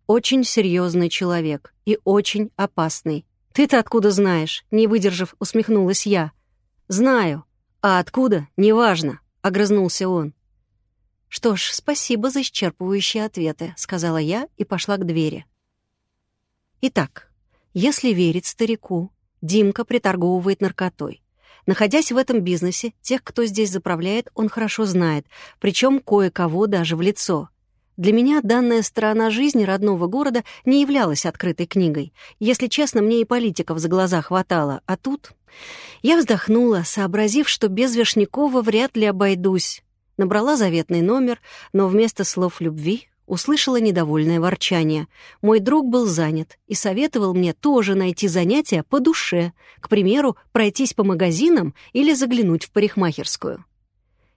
Очень серьезный человек и очень опасный. Ты-то откуда знаешь? Не выдержав, усмехнулась я. Знаю. А откуда? Неважно, огрызнулся он. «Что ж, спасибо за исчерпывающие ответы», — сказала я и пошла к двери. Итак, если верить старику, Димка приторговывает наркотой. Находясь в этом бизнесе, тех, кто здесь заправляет, он хорошо знает, причем кое-кого даже в лицо. Для меня данная сторона жизни родного города не являлась открытой книгой. Если честно, мне и политиков за глаза хватало, а тут... Я вздохнула, сообразив, что без Вишнякова вряд ли обойдусь. Набрала заветный номер, но вместо слов любви услышала недовольное ворчание. Мой друг был занят и советовал мне тоже найти занятие по душе, к примеру, пройтись по магазинам или заглянуть в парикмахерскую.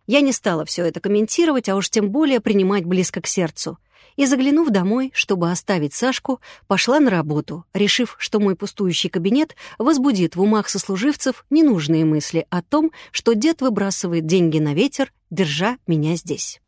Я не стала все это комментировать, а уж тем более принимать близко к сердцу. И, заглянув домой, чтобы оставить Сашку, пошла на работу, решив, что мой пустующий кабинет возбудит в умах сослуживцев ненужные мысли о том, что дед выбрасывает деньги на ветер, держа меня здесь.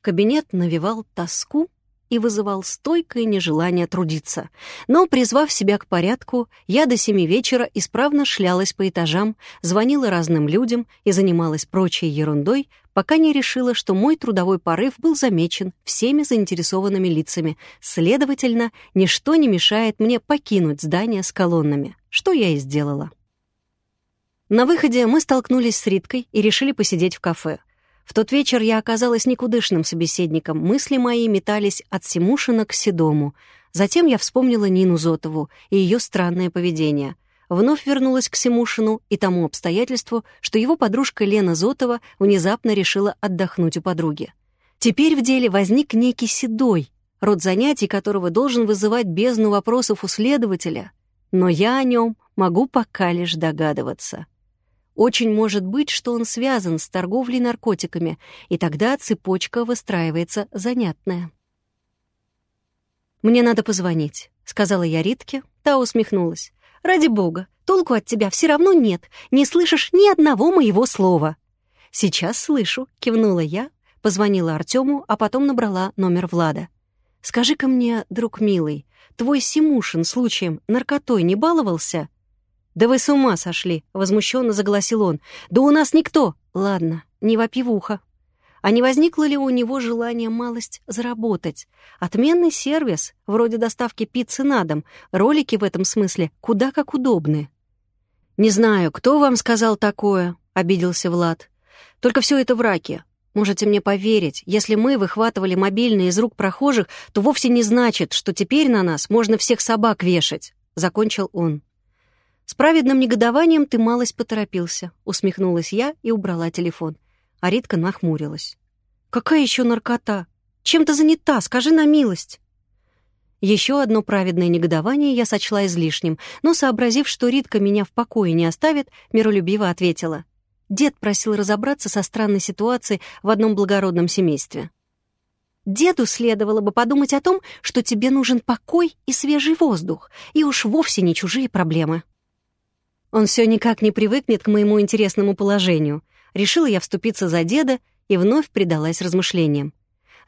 Кабинет навевал тоску и вызывал стойкое нежелание трудиться. Но, призвав себя к порядку, я до семи вечера исправно шлялась по этажам, звонила разным людям и занималась прочей ерундой, пока не решила, что мой трудовой порыв был замечен всеми заинтересованными лицами. Следовательно, ничто не мешает мне покинуть здание с колоннами, что я и сделала. На выходе мы столкнулись с Риткой и решили посидеть в кафе. В тот вечер я оказалась никудышным собеседником, мысли мои метались от Симушина к Седому. Затем я вспомнила Нину Зотову и ее странное поведение. Вновь вернулась к Симушину и тому обстоятельству, что его подружка Лена Зотова внезапно решила отдохнуть у подруги. Теперь в деле возник некий Седой, род занятий которого должен вызывать бездну вопросов у следователя. Но я о нем могу пока лишь догадываться. Очень может быть, что он связан с торговлей наркотиками, и тогда цепочка выстраивается занятная. «Мне надо позвонить», — сказала я Ритке. Та усмехнулась. «Ради бога, толку от тебя все равно нет. Не слышишь ни одного моего слова». «Сейчас слышу», — кивнула я, позвонила Артему, а потом набрала номер Влада. «Скажи-ка мне, друг милый, твой Симушин случаем наркотой не баловался?» «Да вы с ума сошли!» — возмущенно заголосил он. «Да у нас никто!» «Ладно, не вопи в ухо». А не возникло ли у него желание малость заработать? Отменный сервис, вроде доставки пиццы на дом, ролики в этом смысле куда как удобны. «Не знаю, кто вам сказал такое?» — обиделся Влад. «Только все это враки. Можете мне поверить, если мы выхватывали мобильные из рук прохожих, то вовсе не значит, что теперь на нас можно всех собак вешать», — закончил он. «С праведным негодованием ты малость поторопился», — усмехнулась я и убрала телефон. А Ритка нахмурилась. «Какая еще наркота? Чем ты занята? Скажи на милость». Еще одно праведное негодование я сочла излишним, но, сообразив, что Ритка меня в покое не оставит, миролюбиво ответила. Дед просил разобраться со странной ситуацией в одном благородном семействе. Деду следовало бы подумать о том, что тебе нужен покой и свежий воздух, и уж вовсе не чужие проблемы. Он все никак не привыкнет к моему интересному положению. Решила я вступиться за деда и вновь предалась размышлениям.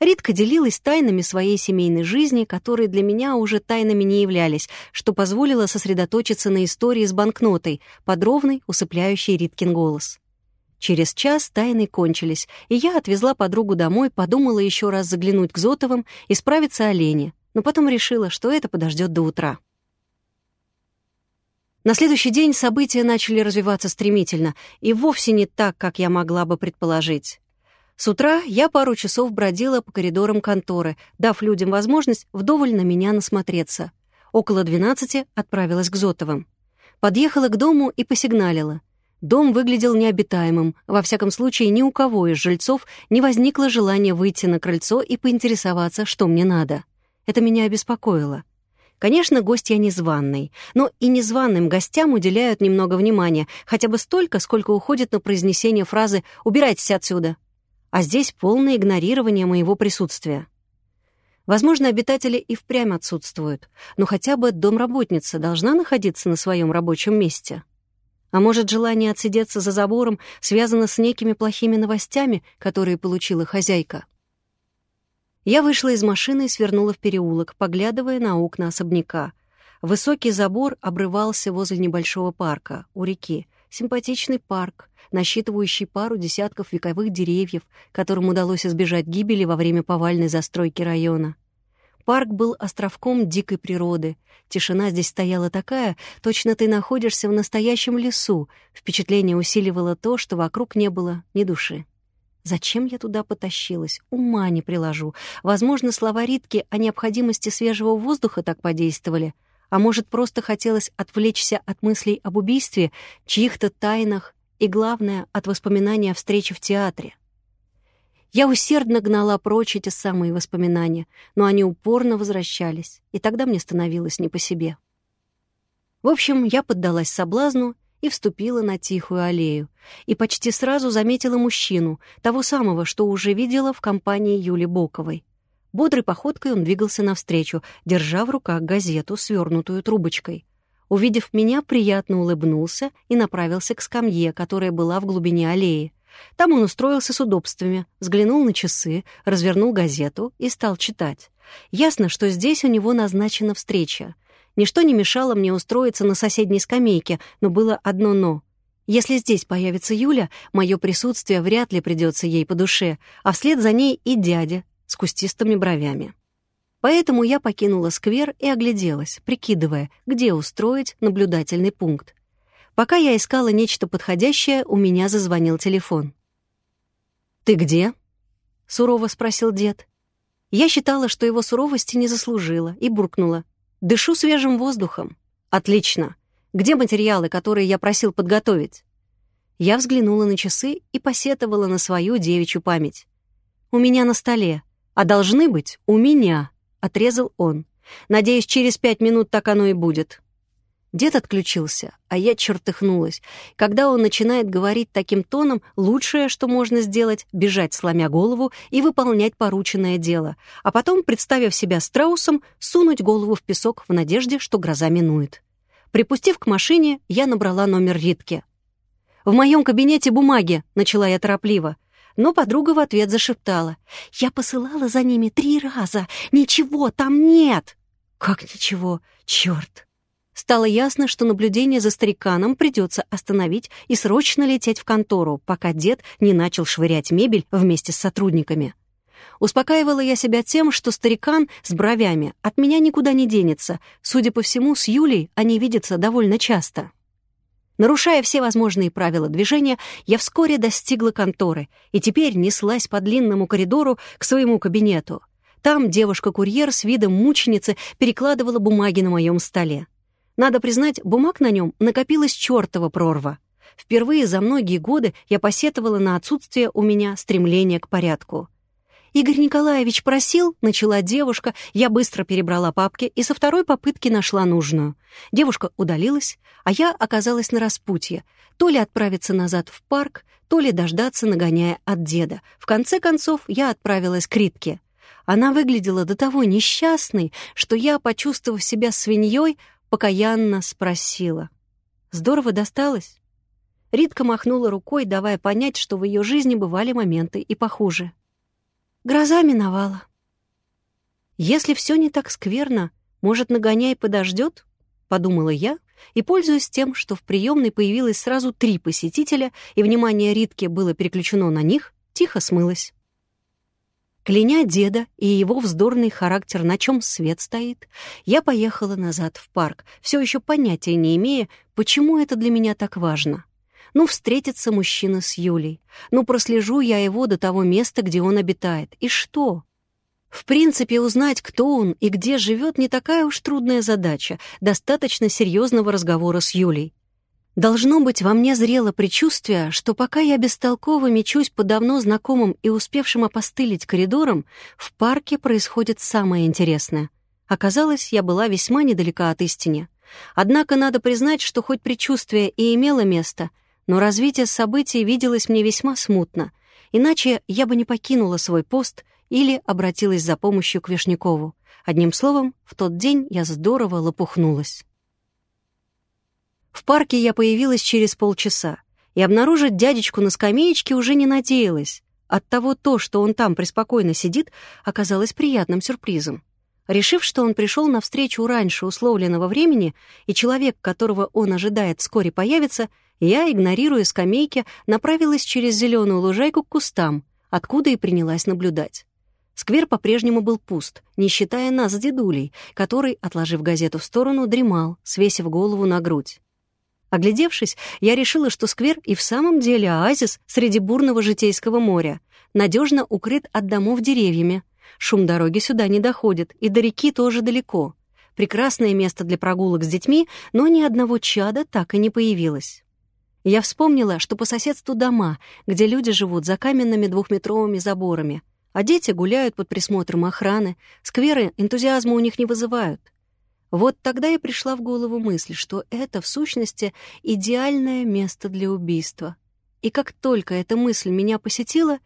Ритка делилась тайнами своей семейной жизни, которые для меня уже тайнами не являлись, что позволило сосредоточиться на истории с банкнотой, под ровный, усыпляющий Риткин голос. Через час тайны кончились, и я отвезла подругу домой, подумала еще раз заглянуть к Зотовым и справиться о Лене, но потом решила, что это подождет до утра. На следующий день события начали развиваться стремительно и вовсе не так, как я могла бы предположить. С утра я пару часов бродила по коридорам конторы, дав людям возможность вдоволь на меня насмотреться. Около двенадцати отправилась к Зотовым. Подъехала к дому и посигналила. Дом выглядел необитаемым, во всяком случае ни у кого из жильцов не возникло желания выйти на крыльцо и поинтересоваться, что мне надо. Это меня обеспокоило. Конечно, гость я незваный, но и незваным гостям уделяют немного внимания, хотя бы столько, сколько уходит на произнесение фразы «убирайтесь отсюда». А здесь полное игнорирование моего присутствия. Возможно, обитатели и впрямь отсутствуют, но хотя бы домработница должна находиться на своем рабочем месте. А может, желание отсидеться за забором связано с некими плохими новостями, которые получила хозяйка? Я вышла из машины и свернула в переулок, поглядывая на окна особняка. Высокий забор обрывался возле небольшого парка, у реки. Симпатичный парк, насчитывающий пару десятков вековых деревьев, которым удалось избежать гибели во время повальной застройки района. Парк был островком дикой природы. Тишина здесь стояла такая, точно ты находишься в настоящем лесу. Впечатление усиливало то, что вокруг не было ни души. Зачем я туда потащилась? Ума не приложу. Возможно, слова Ритки о необходимости свежего воздуха так подействовали. А может, просто хотелось отвлечься от мыслей об убийстве, чьих-то тайнах и, главное, от воспоминания о встрече в театре. Я усердно гнала прочь эти самые воспоминания, но они упорно возвращались, и тогда мне становилось не по себе. В общем, я поддалась соблазну и вступила на тихую аллею. И почти сразу заметила мужчину, того самого, что уже видела в компании Юли Боковой. Бодрой походкой он двигался навстречу, держа в руках газету, свернутую трубочкой. Увидев меня, приятно улыбнулся и направился к скамье, которая была в глубине аллеи. Там он устроился с удобствами, взглянул на часы, развернул газету и стал читать. Ясно, что здесь у него назначена встреча — Ничто не мешало мне устроиться на соседней скамейке, но было одно «но». Если здесь появится Юля, мое присутствие вряд ли придется ей по душе, а вслед за ней и дядя с кустистыми бровями. Поэтому я покинула сквер и огляделась, прикидывая, где устроить наблюдательный пункт. Пока я искала нечто подходящее, у меня зазвонил телефон. «Ты где?» — сурово спросил дед. Я считала, что его суровости не заслужила, и буркнула. «Дышу свежим воздухом». «Отлично. Где материалы, которые я просил подготовить?» Я взглянула на часы и посетовала на свою девичью память. «У меня на столе, а должны быть у меня», — отрезал он. «Надеюсь, через пять минут так оно и будет». Дед отключился, а я чертыхнулась. Когда он начинает говорить таким тоном, лучшее, что можно сделать, бежать, сломя голову и выполнять порученное дело, а потом, представив себя страусом, сунуть голову в песок в надежде, что гроза минует. Припустив к машине, я набрала номер Ритки. «В моем кабинете бумаги», — начала я торопливо. Но подруга в ответ зашептала. «Я посылала за ними три раза. Ничего там нет!» «Как ничего? Черт!» Стало ясно, что наблюдение за стариканом придется остановить и срочно лететь в контору, пока дед не начал швырять мебель вместе с сотрудниками. Успокаивала я себя тем, что старикан с бровями от меня никуда не денется. Судя по всему, с Юлей они видятся довольно часто. Нарушая все возможные правила движения, я вскоре достигла конторы и теперь неслась по длинному коридору к своему кабинету. Там девушка-курьер с видом мученицы перекладывала бумаги на моем столе. Надо признать, бумаг на нем накопилась чертова прорва. Впервые за многие годы я посетовала на отсутствие у меня стремления к порядку. «Игорь Николаевич просил», — начала девушка. Я быстро перебрала папки и со второй попытки нашла нужную. Девушка удалилась, а я оказалась на распутье. То ли отправиться назад в парк, то ли дождаться, нагоняя от деда. В конце концов, я отправилась к Ритке. Она выглядела до того несчастной, что я, почувствовав себя свиньей, покаянно спросила. «Здорово досталось?» Ритка махнула рукой, давая понять, что в ее жизни бывали моменты и похуже. Гроза миновала. Если все не так скверно, может, нагоняй подождет? Подумала я, и, пользуясь тем, что в приемной появилось сразу три посетителя, и внимание Ритки было переключено на них, тихо смылась. Кляня деда и его вздорный характер, на чем свет стоит, я поехала назад в парк, все еще понятия не имея, почему это для меня так важно. Ну, встретится мужчина с Юлей. Ну, прослежу я его до того места, где он обитает. И что? В принципе, узнать, кто он и где живет, не такая уж трудная задача. Достаточно серьезного разговора с Юлей. Должно быть, во мне зрело предчувствие, что пока я бестолково мечусь по давно знакомым и успевшим опостылить коридорам, в парке происходит самое интересное. Оказалось, я была весьма недалека от истины. Однако надо признать, что хоть предчувствие и имело место — но развитие событий виделось мне весьма смутно, иначе я бы не покинула свой пост или обратилась за помощью к Вишнякову. Одним словом, в тот день я здорово лопухнулась. В парке я появилась через полчаса, и обнаружить дядечку на скамеечке уже не надеялась. Оттого то, что он там преспокойно сидит, оказалось приятным сюрпризом. Решив, что он пришел навстречу раньше условленного времени, и человек, которого он ожидает, вскоре появится — я, игнорируя скамейки, направилась через зеленую лужайку к кустам, откуда и принялась наблюдать. Сквер по-прежнему был пуст, не считая нас с дедулей, который, отложив газету в сторону, дремал, свесив голову на грудь. Оглядевшись, я решила, что сквер и в самом деле оазис среди бурного житейского моря, надежно укрыт от домов деревьями. Шум дороги сюда не доходит, и до реки тоже далеко. Прекрасное место для прогулок с детьми, но ни одного чада так и не появилось. Я вспомнила, что по соседству дома, где люди живут за каменными двухметровыми заборами, а дети гуляют под присмотром охраны, скверы энтузиазма у них не вызывают. Вот тогда и пришла в голову мысль, что это, в сущности, идеальное место для убийства. И как только эта мысль меня посетила,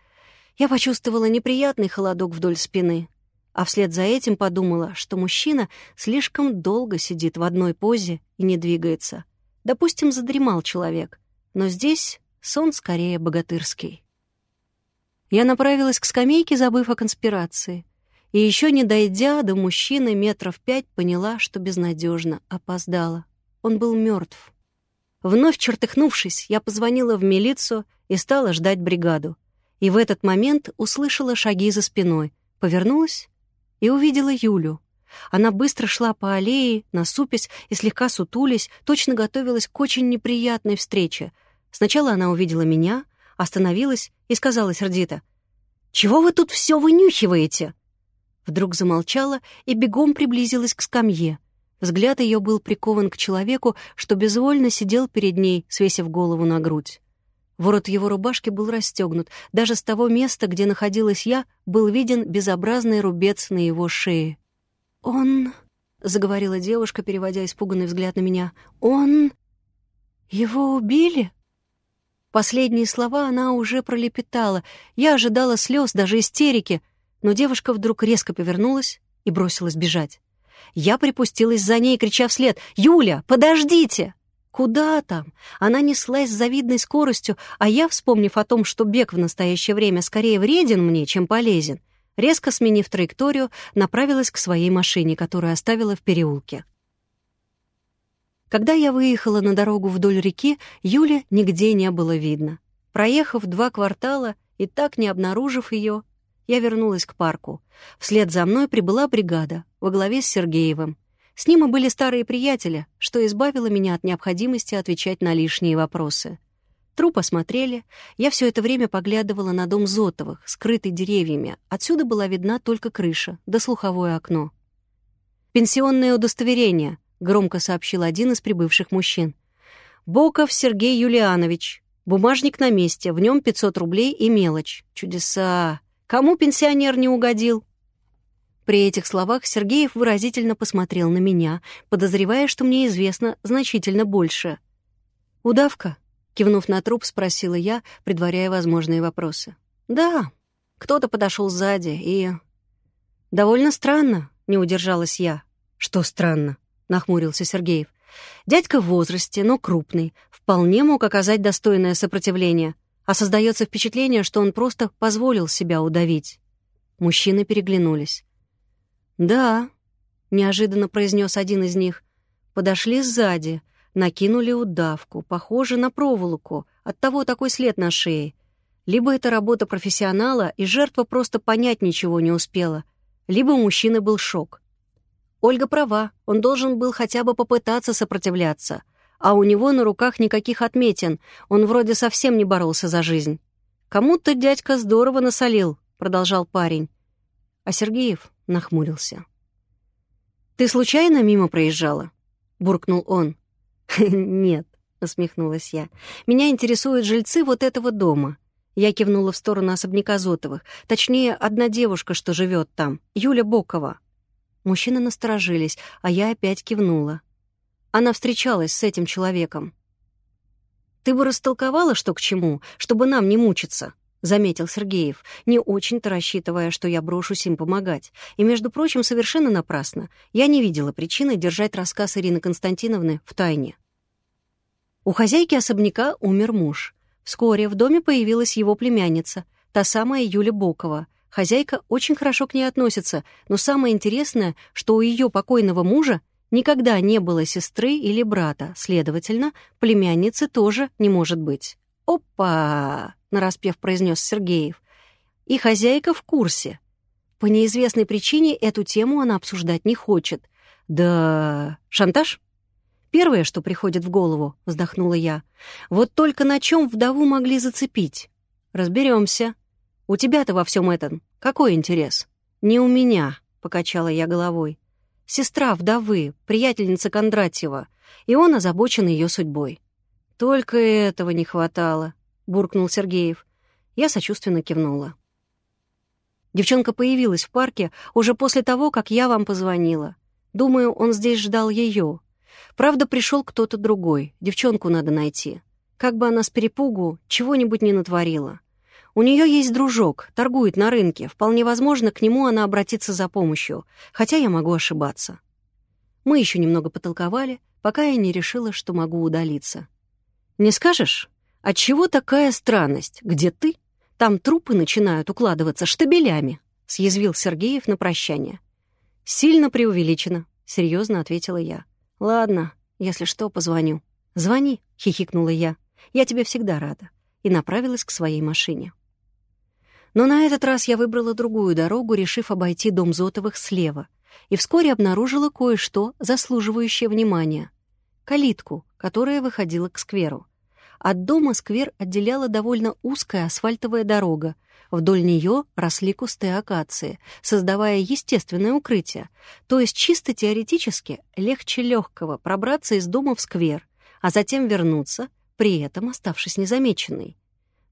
я почувствовала неприятный холодок вдоль спины, а вслед за этим подумала, что мужчина слишком долго сидит в одной позе и не двигается. Допустим, задремал человек, но здесь сон скорее богатырский. Я направилась к скамейке, забыв о конспирации. И еще не дойдя до мужчины метров пять, поняла, что безнадежно опоздала. Он был мертв. Вновь чертыхнувшись, я позвонила в милицию и стала ждать бригаду. И в этот момент услышала шаги за спиной, повернулась и увидела Юлю. Она быстро шла по аллее, насупясь и слегка сутулись, точно готовилась к очень неприятной встрече. Сначала она увидела меня, остановилась и сказала сердито, «Чего вы тут все вынюхиваете?» Вдруг замолчала и бегом приблизилась к скамье. Взгляд ее был прикован к человеку, что безвольно сидел перед ней, свесив голову на грудь. Ворот его рубашки был расстегнут. Даже с того места, где находилась я, был виден безобразный рубец на его шее. «Он...» — заговорила девушка, переводя испуганный взгляд на меня. «Он... его убили?» Последние слова она уже пролепетала. Я ожидала слез, даже истерики. Но девушка вдруг резко повернулась и бросилась бежать. Я припустилась за ней, крича вслед «Юля, подождите!» Куда там? Она неслась с завидной скоростью, а я, вспомнив о том, что бег в настоящее время скорее вреден мне, чем полезен, резко сменив траекторию, направилась к своей машине, которую оставила в переулке. Когда я выехала на дорогу вдоль реки, Юли нигде не было видно. Проехав два квартала и так не обнаружив ее, я вернулась к парку. Вслед за мной прибыла бригада во главе с Сергеевым. С ним и были старые приятели, что избавило меня от необходимости отвечать на лишние вопросы. Труп осмотрели. Я все это время поглядывала на дом Зотовых, скрытый деревьями. Отсюда была видна только крыша, да слуховое окно. «Пенсионное удостоверение», — громко сообщил один из прибывших мужчин. «Боков Сергей Юлианович. Бумажник на месте, в нем 500 рублей и мелочь. Чудеса! Кому пенсионер не угодил?» При этих словах Сергеев выразительно посмотрел на меня, подозревая, что мне известно значительно больше. «Удавка?» — кивнув на труп, спросила я, предваряя возможные вопросы. «Да, кто-то подошел сзади и...» «Довольно странно», — не удержалась я. «Что странно?» — нахмурился Сергеев. «Дядька в возрасте, но крупный, вполне мог оказать достойное сопротивление, а создается впечатление, что он просто позволил себя удавить». Мужчины переглянулись. «Да», — неожиданно произнес один из них. Подошли сзади, накинули удавку, похоже на проволоку, оттого такой след на шее. Либо это работа профессионала, и жертва просто понять ничего не успела, либо у мужчины был шок. Ольга права, он должен был хотя бы попытаться сопротивляться, а у него на руках никаких отметин, он вроде совсем не боролся за жизнь. «Кому-то дядька здорово насолил», — продолжал парень. А Сергеев нахмурился. «Ты случайно мимо проезжала?» — буркнул он. «Нет», — усмехнулась я. «Меня интересуют жильцы вот этого дома». Я кивнула в сторону особняка Зотовых. Точнее, одна девушка, что живет там, Юля Бокова. Мужчины насторожились, а я опять кивнула. Она встречалась с этим человеком. «Ты бы растолковала, что к чему, чтобы нам не мучиться?» — заметил Сергеев, не очень-то рассчитывая, что я брошусь им помогать. И, между прочим, совершенно напрасно. Я не видела причины держать рассказ Ирины Константиновны в тайне. У хозяйки особняка умер муж. Вскоре в доме появилась его племянница, та самая Юля Бокова. Хозяйка очень хорошо к ней относится, но самое интересное, что у ее покойного мужа никогда не было сестры или брата, следовательно, племянницы тоже не может быть. «Опа!» — нараспев произнес Сергеев. «И хозяйка в курсе. По неизвестной причине эту тему она обсуждать не хочет. Да... шантаж?» «Первое, что приходит в голову», — вздохнула я. «Вот только на чем вдову могли зацепить? Разберемся. У тебя-то во всем этом какой интерес?» «Не у меня», — покачала я головой. «Сестра вдовы, приятельница Кондратьева, и он озабочен ее судьбой. «Только этого не хватало», — буркнул Сергеев. Я сочувственно кивнула. Девчонка появилась в парке уже после того, как я вам позвонила. Думаю, он здесь ждал ее. Правда, пришел кто-то другой. Девчонку надо найти. Как бы она с перепугу чего-нибудь не натворила. У нее есть дружок, торгует на рынке. Вполне возможно, к нему она обратится за помощью, хотя я могу ошибаться. Мы еще немного потолковали, пока я не решила, что могу удалиться. «Не скажешь, отчего такая странность? Где ты? Там трупы начинают укладываться штабелями», — съязвил Сергеев на прощание. «Сильно преувеличено», — серьезно ответила я. «Ладно, если что, позвоню». «Звони», — хихикнула я. «Я тебе всегда рада». И направилась к своей машине. Но на этот раз я выбрала другую дорогу, решив обойти дом Зотовых слева, и вскоре обнаружила кое-что, заслуживающее внимания. Калитку, которая выходила к скверу. От дома сквер отделяла довольно узкая асфальтовая дорога. Вдоль нее росли кусты акации, создавая естественное укрытие. То есть чисто теоретически легче легкого пробраться из дома в сквер, а затем вернуться, при этом оставшись незамеченной.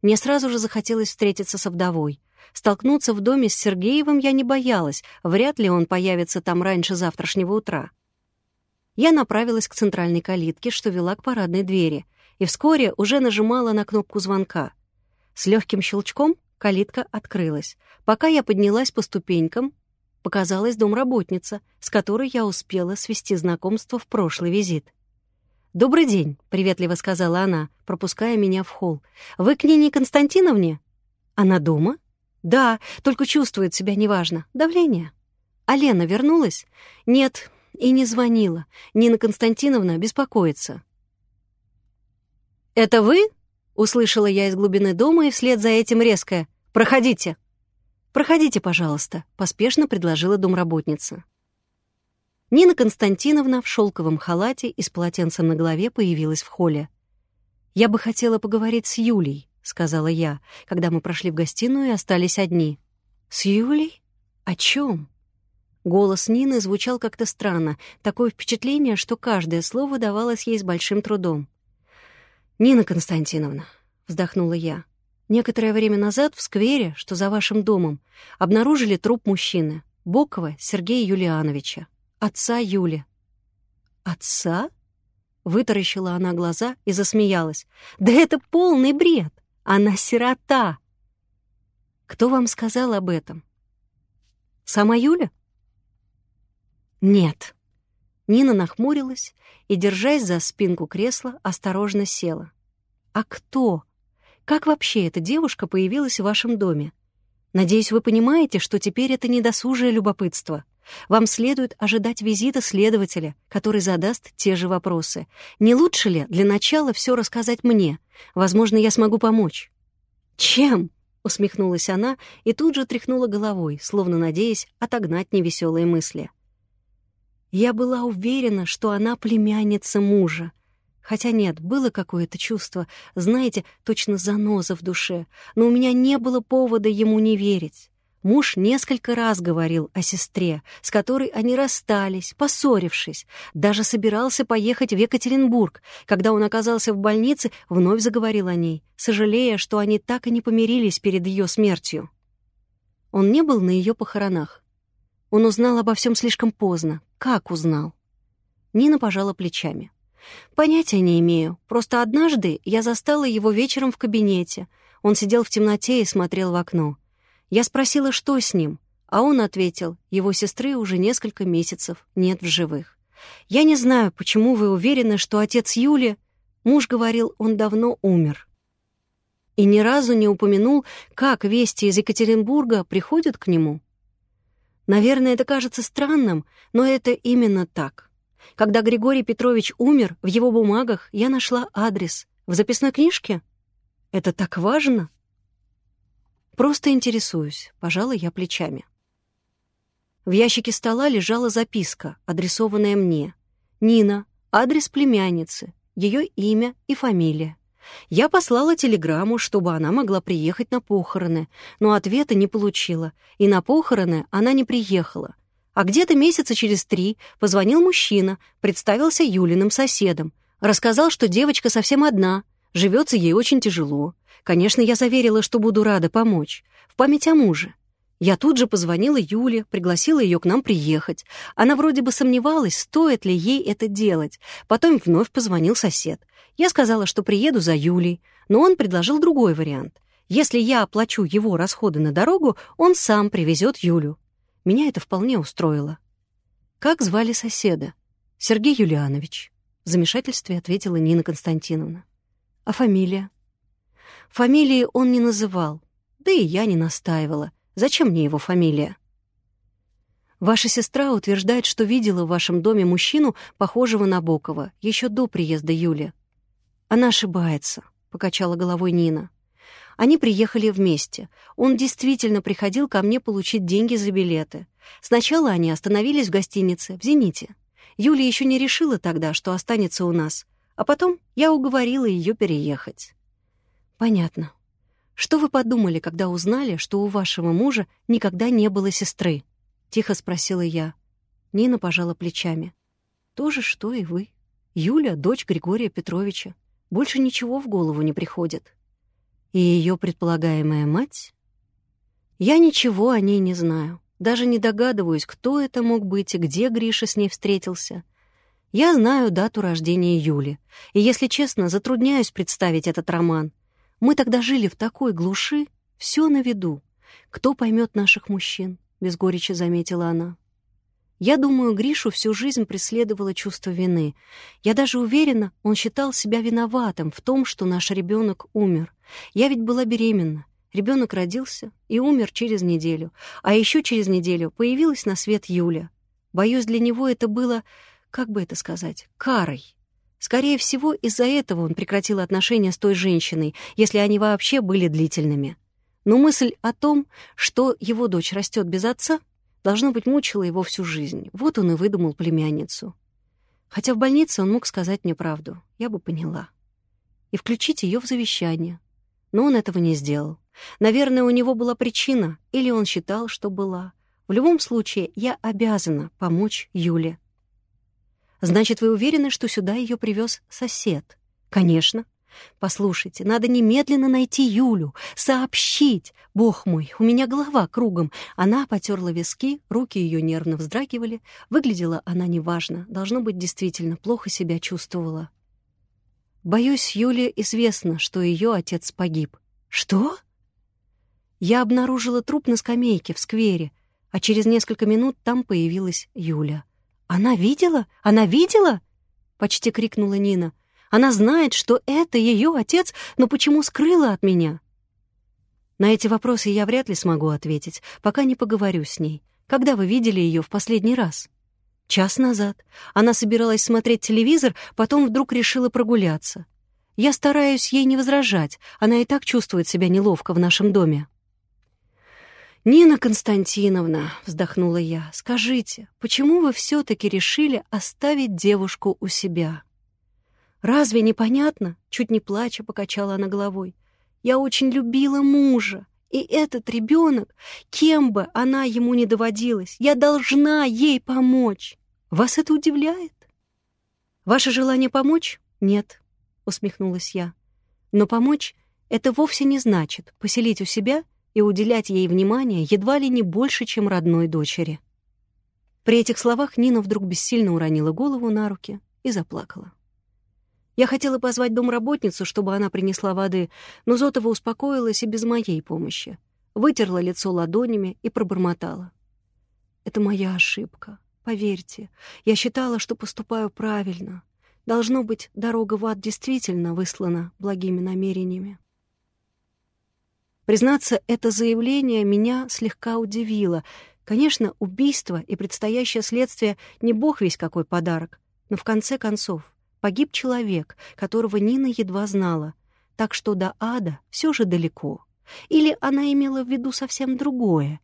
Мне сразу же захотелось встретиться со вдовой. Столкнуться в доме с Сергеевым я не боялась, вряд ли он появится там раньше завтрашнего утра. Я направилась к центральной калитке, что вела к парадной двери, и вскоре уже нажимала на кнопку звонка. С легким щелчком калитка открылась. Пока я поднялась по ступенькам, показалась домработница, с которой я успела свести знакомство в прошлый визит. «Добрый день», — приветливо сказала она, пропуская меня в холл. «Вы к Нине Константиновне?» «Она дома?» «Да, только чувствует себя неважно. Давление». «А Лена вернулась?» «Нет, и не звонила. Нина Константиновна беспокоится». «Это вы?» — услышала я из глубины дома и вслед за этим резкое. «Проходите». «Проходите, пожалуйста», — поспешно предложила домработница. Нина Константиновна в шелковом халате и с полотенцем на голове появилась в холле. «Я бы хотела поговорить с Юлей», — сказала я, когда мы прошли в гостиную и остались одни. «С Юлей? О чем? Голос Нины звучал как-то странно, такое впечатление, что каждое слово давалось ей с большим трудом. «Нина Константиновна», — вздохнула я, — «некоторое время назад в сквере, что за вашим домом, обнаружили труп мужчины, Бокова Сергея Юлиановича, отца Юли». «Отца?» — вытаращила она глаза и засмеялась. «Да это полный бред! Она сирота!» «Кто вам сказал об этом?» «Сама Юля?» «Нет», Нина нахмурилась и, держась за спинку кресла, осторожно села. «А кто? Как вообще эта девушка появилась в вашем доме? Надеюсь, вы понимаете, что теперь это недосужее любопытство. Вам следует ожидать визита следователя, который задаст те же вопросы. Не лучше ли для начала все рассказать мне? Возможно, я смогу помочь». «Чем?» — усмехнулась она и тут же тряхнула головой, словно надеясь отогнать невеселые мысли. Я была уверена, что она племянница мужа. Хотя нет, было какое-то чувство, знаете, точно заноза в душе, но у меня не было повода ему не верить. Муж несколько раз говорил о сестре, с которой они расстались, поссорившись. Даже собирался поехать в Екатеринбург. Когда он оказался в больнице, вновь заговорил о ней, сожалея, что они так и не помирились перед ее смертью. Он не был на ее похоронах. Он узнал обо всем слишком поздно. Как узнал? Нина пожала плечами. Понятия не имею. Просто однажды я застала его вечером в кабинете. Он сидел в темноте и смотрел в окно. Я спросила, что с ним, а он ответил, его сестры уже несколько месяцев нет в живых. Я не знаю, почему вы уверены, что отец Юли... Муж говорил, он давно умер. И ни разу не упомянул, как вести из Екатеринбурга приходят к нему. Наверное, это кажется странным, но это именно так. Когда Григорий Петрович умер, в его бумагах я нашла адрес. В записной книжке? Это так важно? Просто интересуюсь, пожалуй, я плечами. В ящике стола лежала записка, адресованная мне. Нина, адрес племянницы, ее имя и фамилия. Я послала телеграмму, чтобы она могла приехать на похороны, но ответа не получила, и на похороны она не приехала. А где-то месяца через три позвонил мужчина, представился Юлиным соседом, рассказал, что девочка совсем одна, живется ей очень тяжело. Конечно, я заверила, что буду рада помочь. В память о муже. Я тут же позвонила Юле, пригласила ее к нам приехать. Она вроде бы сомневалась, стоит ли ей это делать. Потом вновь позвонил сосед. Я сказала, что приеду за Юлей, но он предложил другой вариант. Если я оплачу его расходы на дорогу, он сам привезет Юлю. Меня это вполне устроило. Как звали соседа? Сергей Юлианович. В замешательстве ответила Нина Константиновна. А фамилия? Фамилии он не называл, да и я не настаивала. Зачем мне его фамилия? Ваша сестра утверждает, что видела в вашем доме мужчину, похожего на Бокова, еще до приезда Юли. Она ошибается, покачала головой Нина. Они приехали вместе. Он действительно приходил ко мне получить деньги за билеты. Сначала они остановились в гостинице, в «Зените». Юля еще не решила тогда, что останется у нас. А потом я уговорила ее переехать. Понятно. Что вы подумали, когда узнали, что у вашего мужа никогда не было сестры? Тихо спросила я. Нина пожала плечами. То же, что и вы. Юля — дочь Григория Петровича. Больше ничего в голову не приходит. И ее предполагаемая мать? Я ничего о ней не знаю. Даже не догадываюсь, кто это мог быть и где Гриша с ней встретился. Я знаю дату рождения Юли, и, если честно, затрудняюсь представить этот роман. Мы тогда жили в такой глуши, все на виду. Кто поймет наших мужчин? Без горечи заметила она. Я думаю, Гришу всю жизнь преследовало чувство вины. Я даже уверена, он считал себя виноватым в том, что наш ребенок умер. Я ведь была беременна. Ребенок родился и умер через неделю. А еще через неделю появилась на свет Юля. Боюсь, для него это было, как бы это сказать, карой. Скорее всего, из-за этого он прекратил отношения с той женщиной, если они вообще были длительными. Но мысль о том, что его дочь растет без отца, должно быть, мучила его всю жизнь. Вот он и выдумал племянницу. Хотя в больнице он мог сказать мне правду, я бы поняла. И включить ее в завещание. Но он этого не сделал. Наверное, у него была причина, или он считал, что была. В любом случае, я обязана помочь Юле. Значит, вы уверены, что сюда ее привез сосед? Конечно. Послушайте, надо немедленно найти Юлю, сообщить. Бог мой, у меня голова кругом. Она потерла виски, руки ее нервно вздрагивали. Выглядела она неважно, должно быть, действительно плохо себя чувствовала. Боюсь, Юле известно, что ее отец погиб. Что? Я обнаружила труп на скамейке в сквере, а через несколько минут там появилась Юля. «Она видела? Она видела?» — почти крикнула Нина. «Она знает, что это ее отец, но почему скрыла от меня?» На эти вопросы я вряд ли смогу ответить, пока не поговорю с ней. Когда вы видели ее в последний раз? Час назад. Она собиралась смотреть телевизор, потом вдруг решила прогуляться. Я стараюсь ей не возражать, она и так чувствует себя неловко в нашем доме. «Нина Константиновна», — вздохнула я, — «скажите, почему вы все-таки решили оставить девушку у себя?» «Разве непонятно?» — чуть не плача покачала она головой. «Я очень любила мужа, и этот ребенок, кем бы она ему ни доводилась, я должна ей помочь. Вас это удивляет?» «Ваше желание помочь? Нет», — усмехнулась я. «Но помочь — это вовсе не значит поселить у себя — и уделять ей внимание едва ли не больше, чем родной дочери. При этих словах Нина вдруг бессильно уронила голову на руки и заплакала. Я хотела позвать домработницу, чтобы она принесла воды, но Зотова успокоилась и без моей помощи. Вытерла лицо ладонями и пробормотала. «Это моя ошибка. Поверьте, я считала, что поступаю правильно. Должно быть, дорога в ад действительно выслана благими намерениями». Признаться, это заявление меня слегка удивило. Конечно, убийство и предстоящее следствие не бог весь какой подарок, но в конце концов погиб человек, которого Нина едва знала, так что до ада все же далеко. Или она имела в виду совсем другое?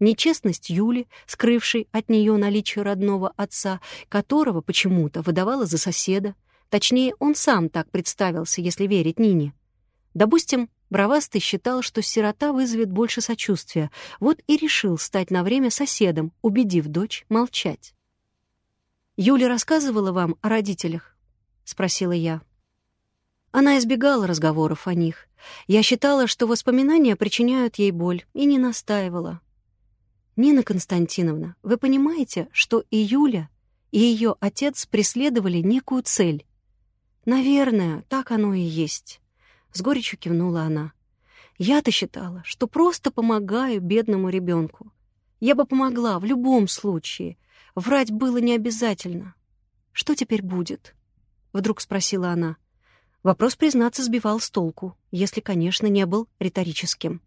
Нечестность Юли, скрывшей от нее наличие родного отца, которого почему-то выдавала за соседа. Точнее, он сам так представился, если верить Нине. Допустим, Бравастый считал, что сирота вызовет больше сочувствия, вот и решил стать на время соседом, убедив дочь молчать. «Юля рассказывала вам о родителях?» — спросила я. Она избегала разговоров о них. Я считала, что воспоминания причиняют ей боль, и не настаивала. «Нина Константиновна, вы понимаете, что и Юля, и ее отец преследовали некую цель?» «Наверное, так оно и есть». С горечью кивнула она. Я-то считала, что просто помогаю бедному ребенку. Я бы помогла в любом случае. Врать было не обязательно. Что теперь будет? Вдруг спросила она. Вопрос, признаться, сбивал с толку, если, конечно, не был риторическим.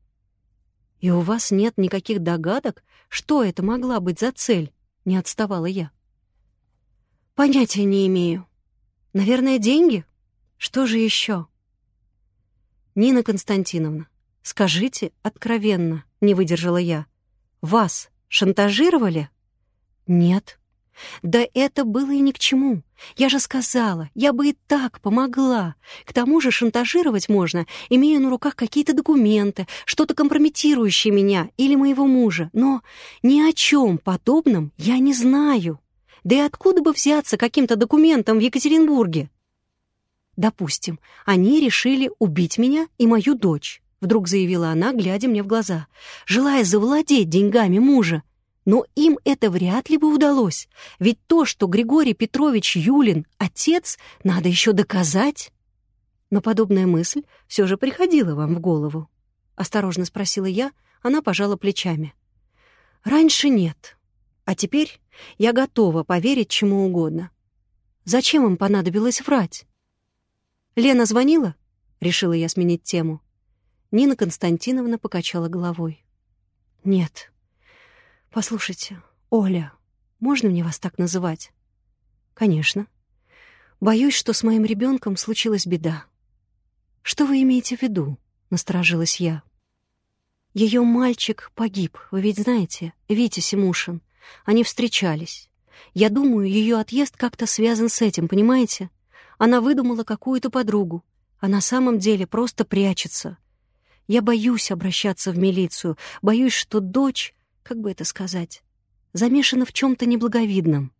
«И у вас нет никаких догадок, что это могла быть за цель?» — не отставала я. «Понятия не имею. Наверное, деньги?» Что же еще? Нина Константиновна, скажите откровенно, не выдержала я. Вас шантажировали? Нет. Да это было и ни к чему. Я же сказала, я бы и так помогла. К тому же шантажировать можно, имея на руках какие-то документы, что-то компрометирующее меня или моего мужа. Но ни о чем подобном я не знаю. Да и откуда бы взяться каким-то документом в Екатеринбурге? Допустим, они решили убить меня и мою дочь. Вдруг заявила она, глядя мне в глаза, желая завладеть деньгами мужа. Но им это вряд ли бы удалось, ведь то, что Григорий Петрович Юлин — отец, надо еще доказать. Но подобная мысль все же приходила вам в голову. Осторожно спросила я, она пожала плечами. Раньше нет, а теперь я готова поверить чему угодно. Зачем им понадобилось врать? Лена звонила? Решила я сменить тему. Нина Константиновна покачала головой. Нет. «Послушайте, Оля, можно мне вас так называть?» «Конечно. Боюсь, что с моим ребенком случилась беда». «Что вы имеете в виду?» — насторожилась я. Ее мальчик погиб, вы ведь знаете, Витя Симушин. Они встречались. Я думаю, ее отъезд как-то связан с этим, понимаете? Она выдумала какую-то подругу, а на самом деле просто прячется. Я боюсь обращаться в милицию, боюсь, что дочь как бы это сказать, замешана в чем-то неблаговидном.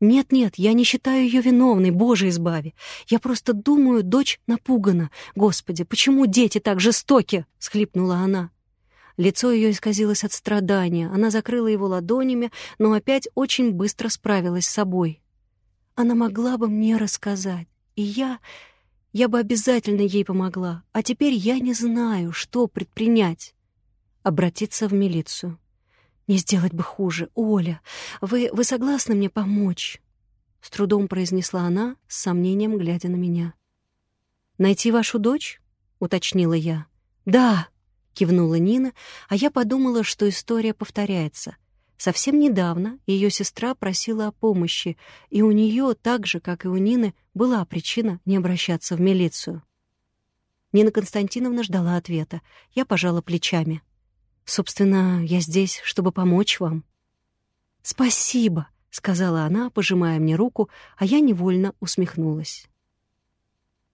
Нет-нет, я не считаю ее виновной, Боже избави. Я просто думаю, дочь напугана. Господи, почему дети так жестоки? — схлипнула она. Лицо ее исказилось от страдания. Она закрыла его ладонями, но опять очень быстро справилась с собой. Она могла бы мне рассказать, и я... Я бы обязательно ей помогла, а теперь я не знаю, что предпринять. Обратиться в милицию. Не сделать бы хуже. Оля, вы, вы согласны мне помочь?» С трудом произнесла она, с сомнением глядя на меня. «Найти вашу дочь?» — уточнила я. «Да», — кивнула Нина, а я подумала, что история повторяется. Совсем недавно ее сестра просила о помощи, и у нее, так же, как и у Нины, была причина не обращаться в милицию. Нина Константиновна ждала ответа. Я пожала плечами. Собственно, я здесь, чтобы помочь вам». «Спасибо», — сказала она, пожимая мне руку, а я невольно усмехнулась.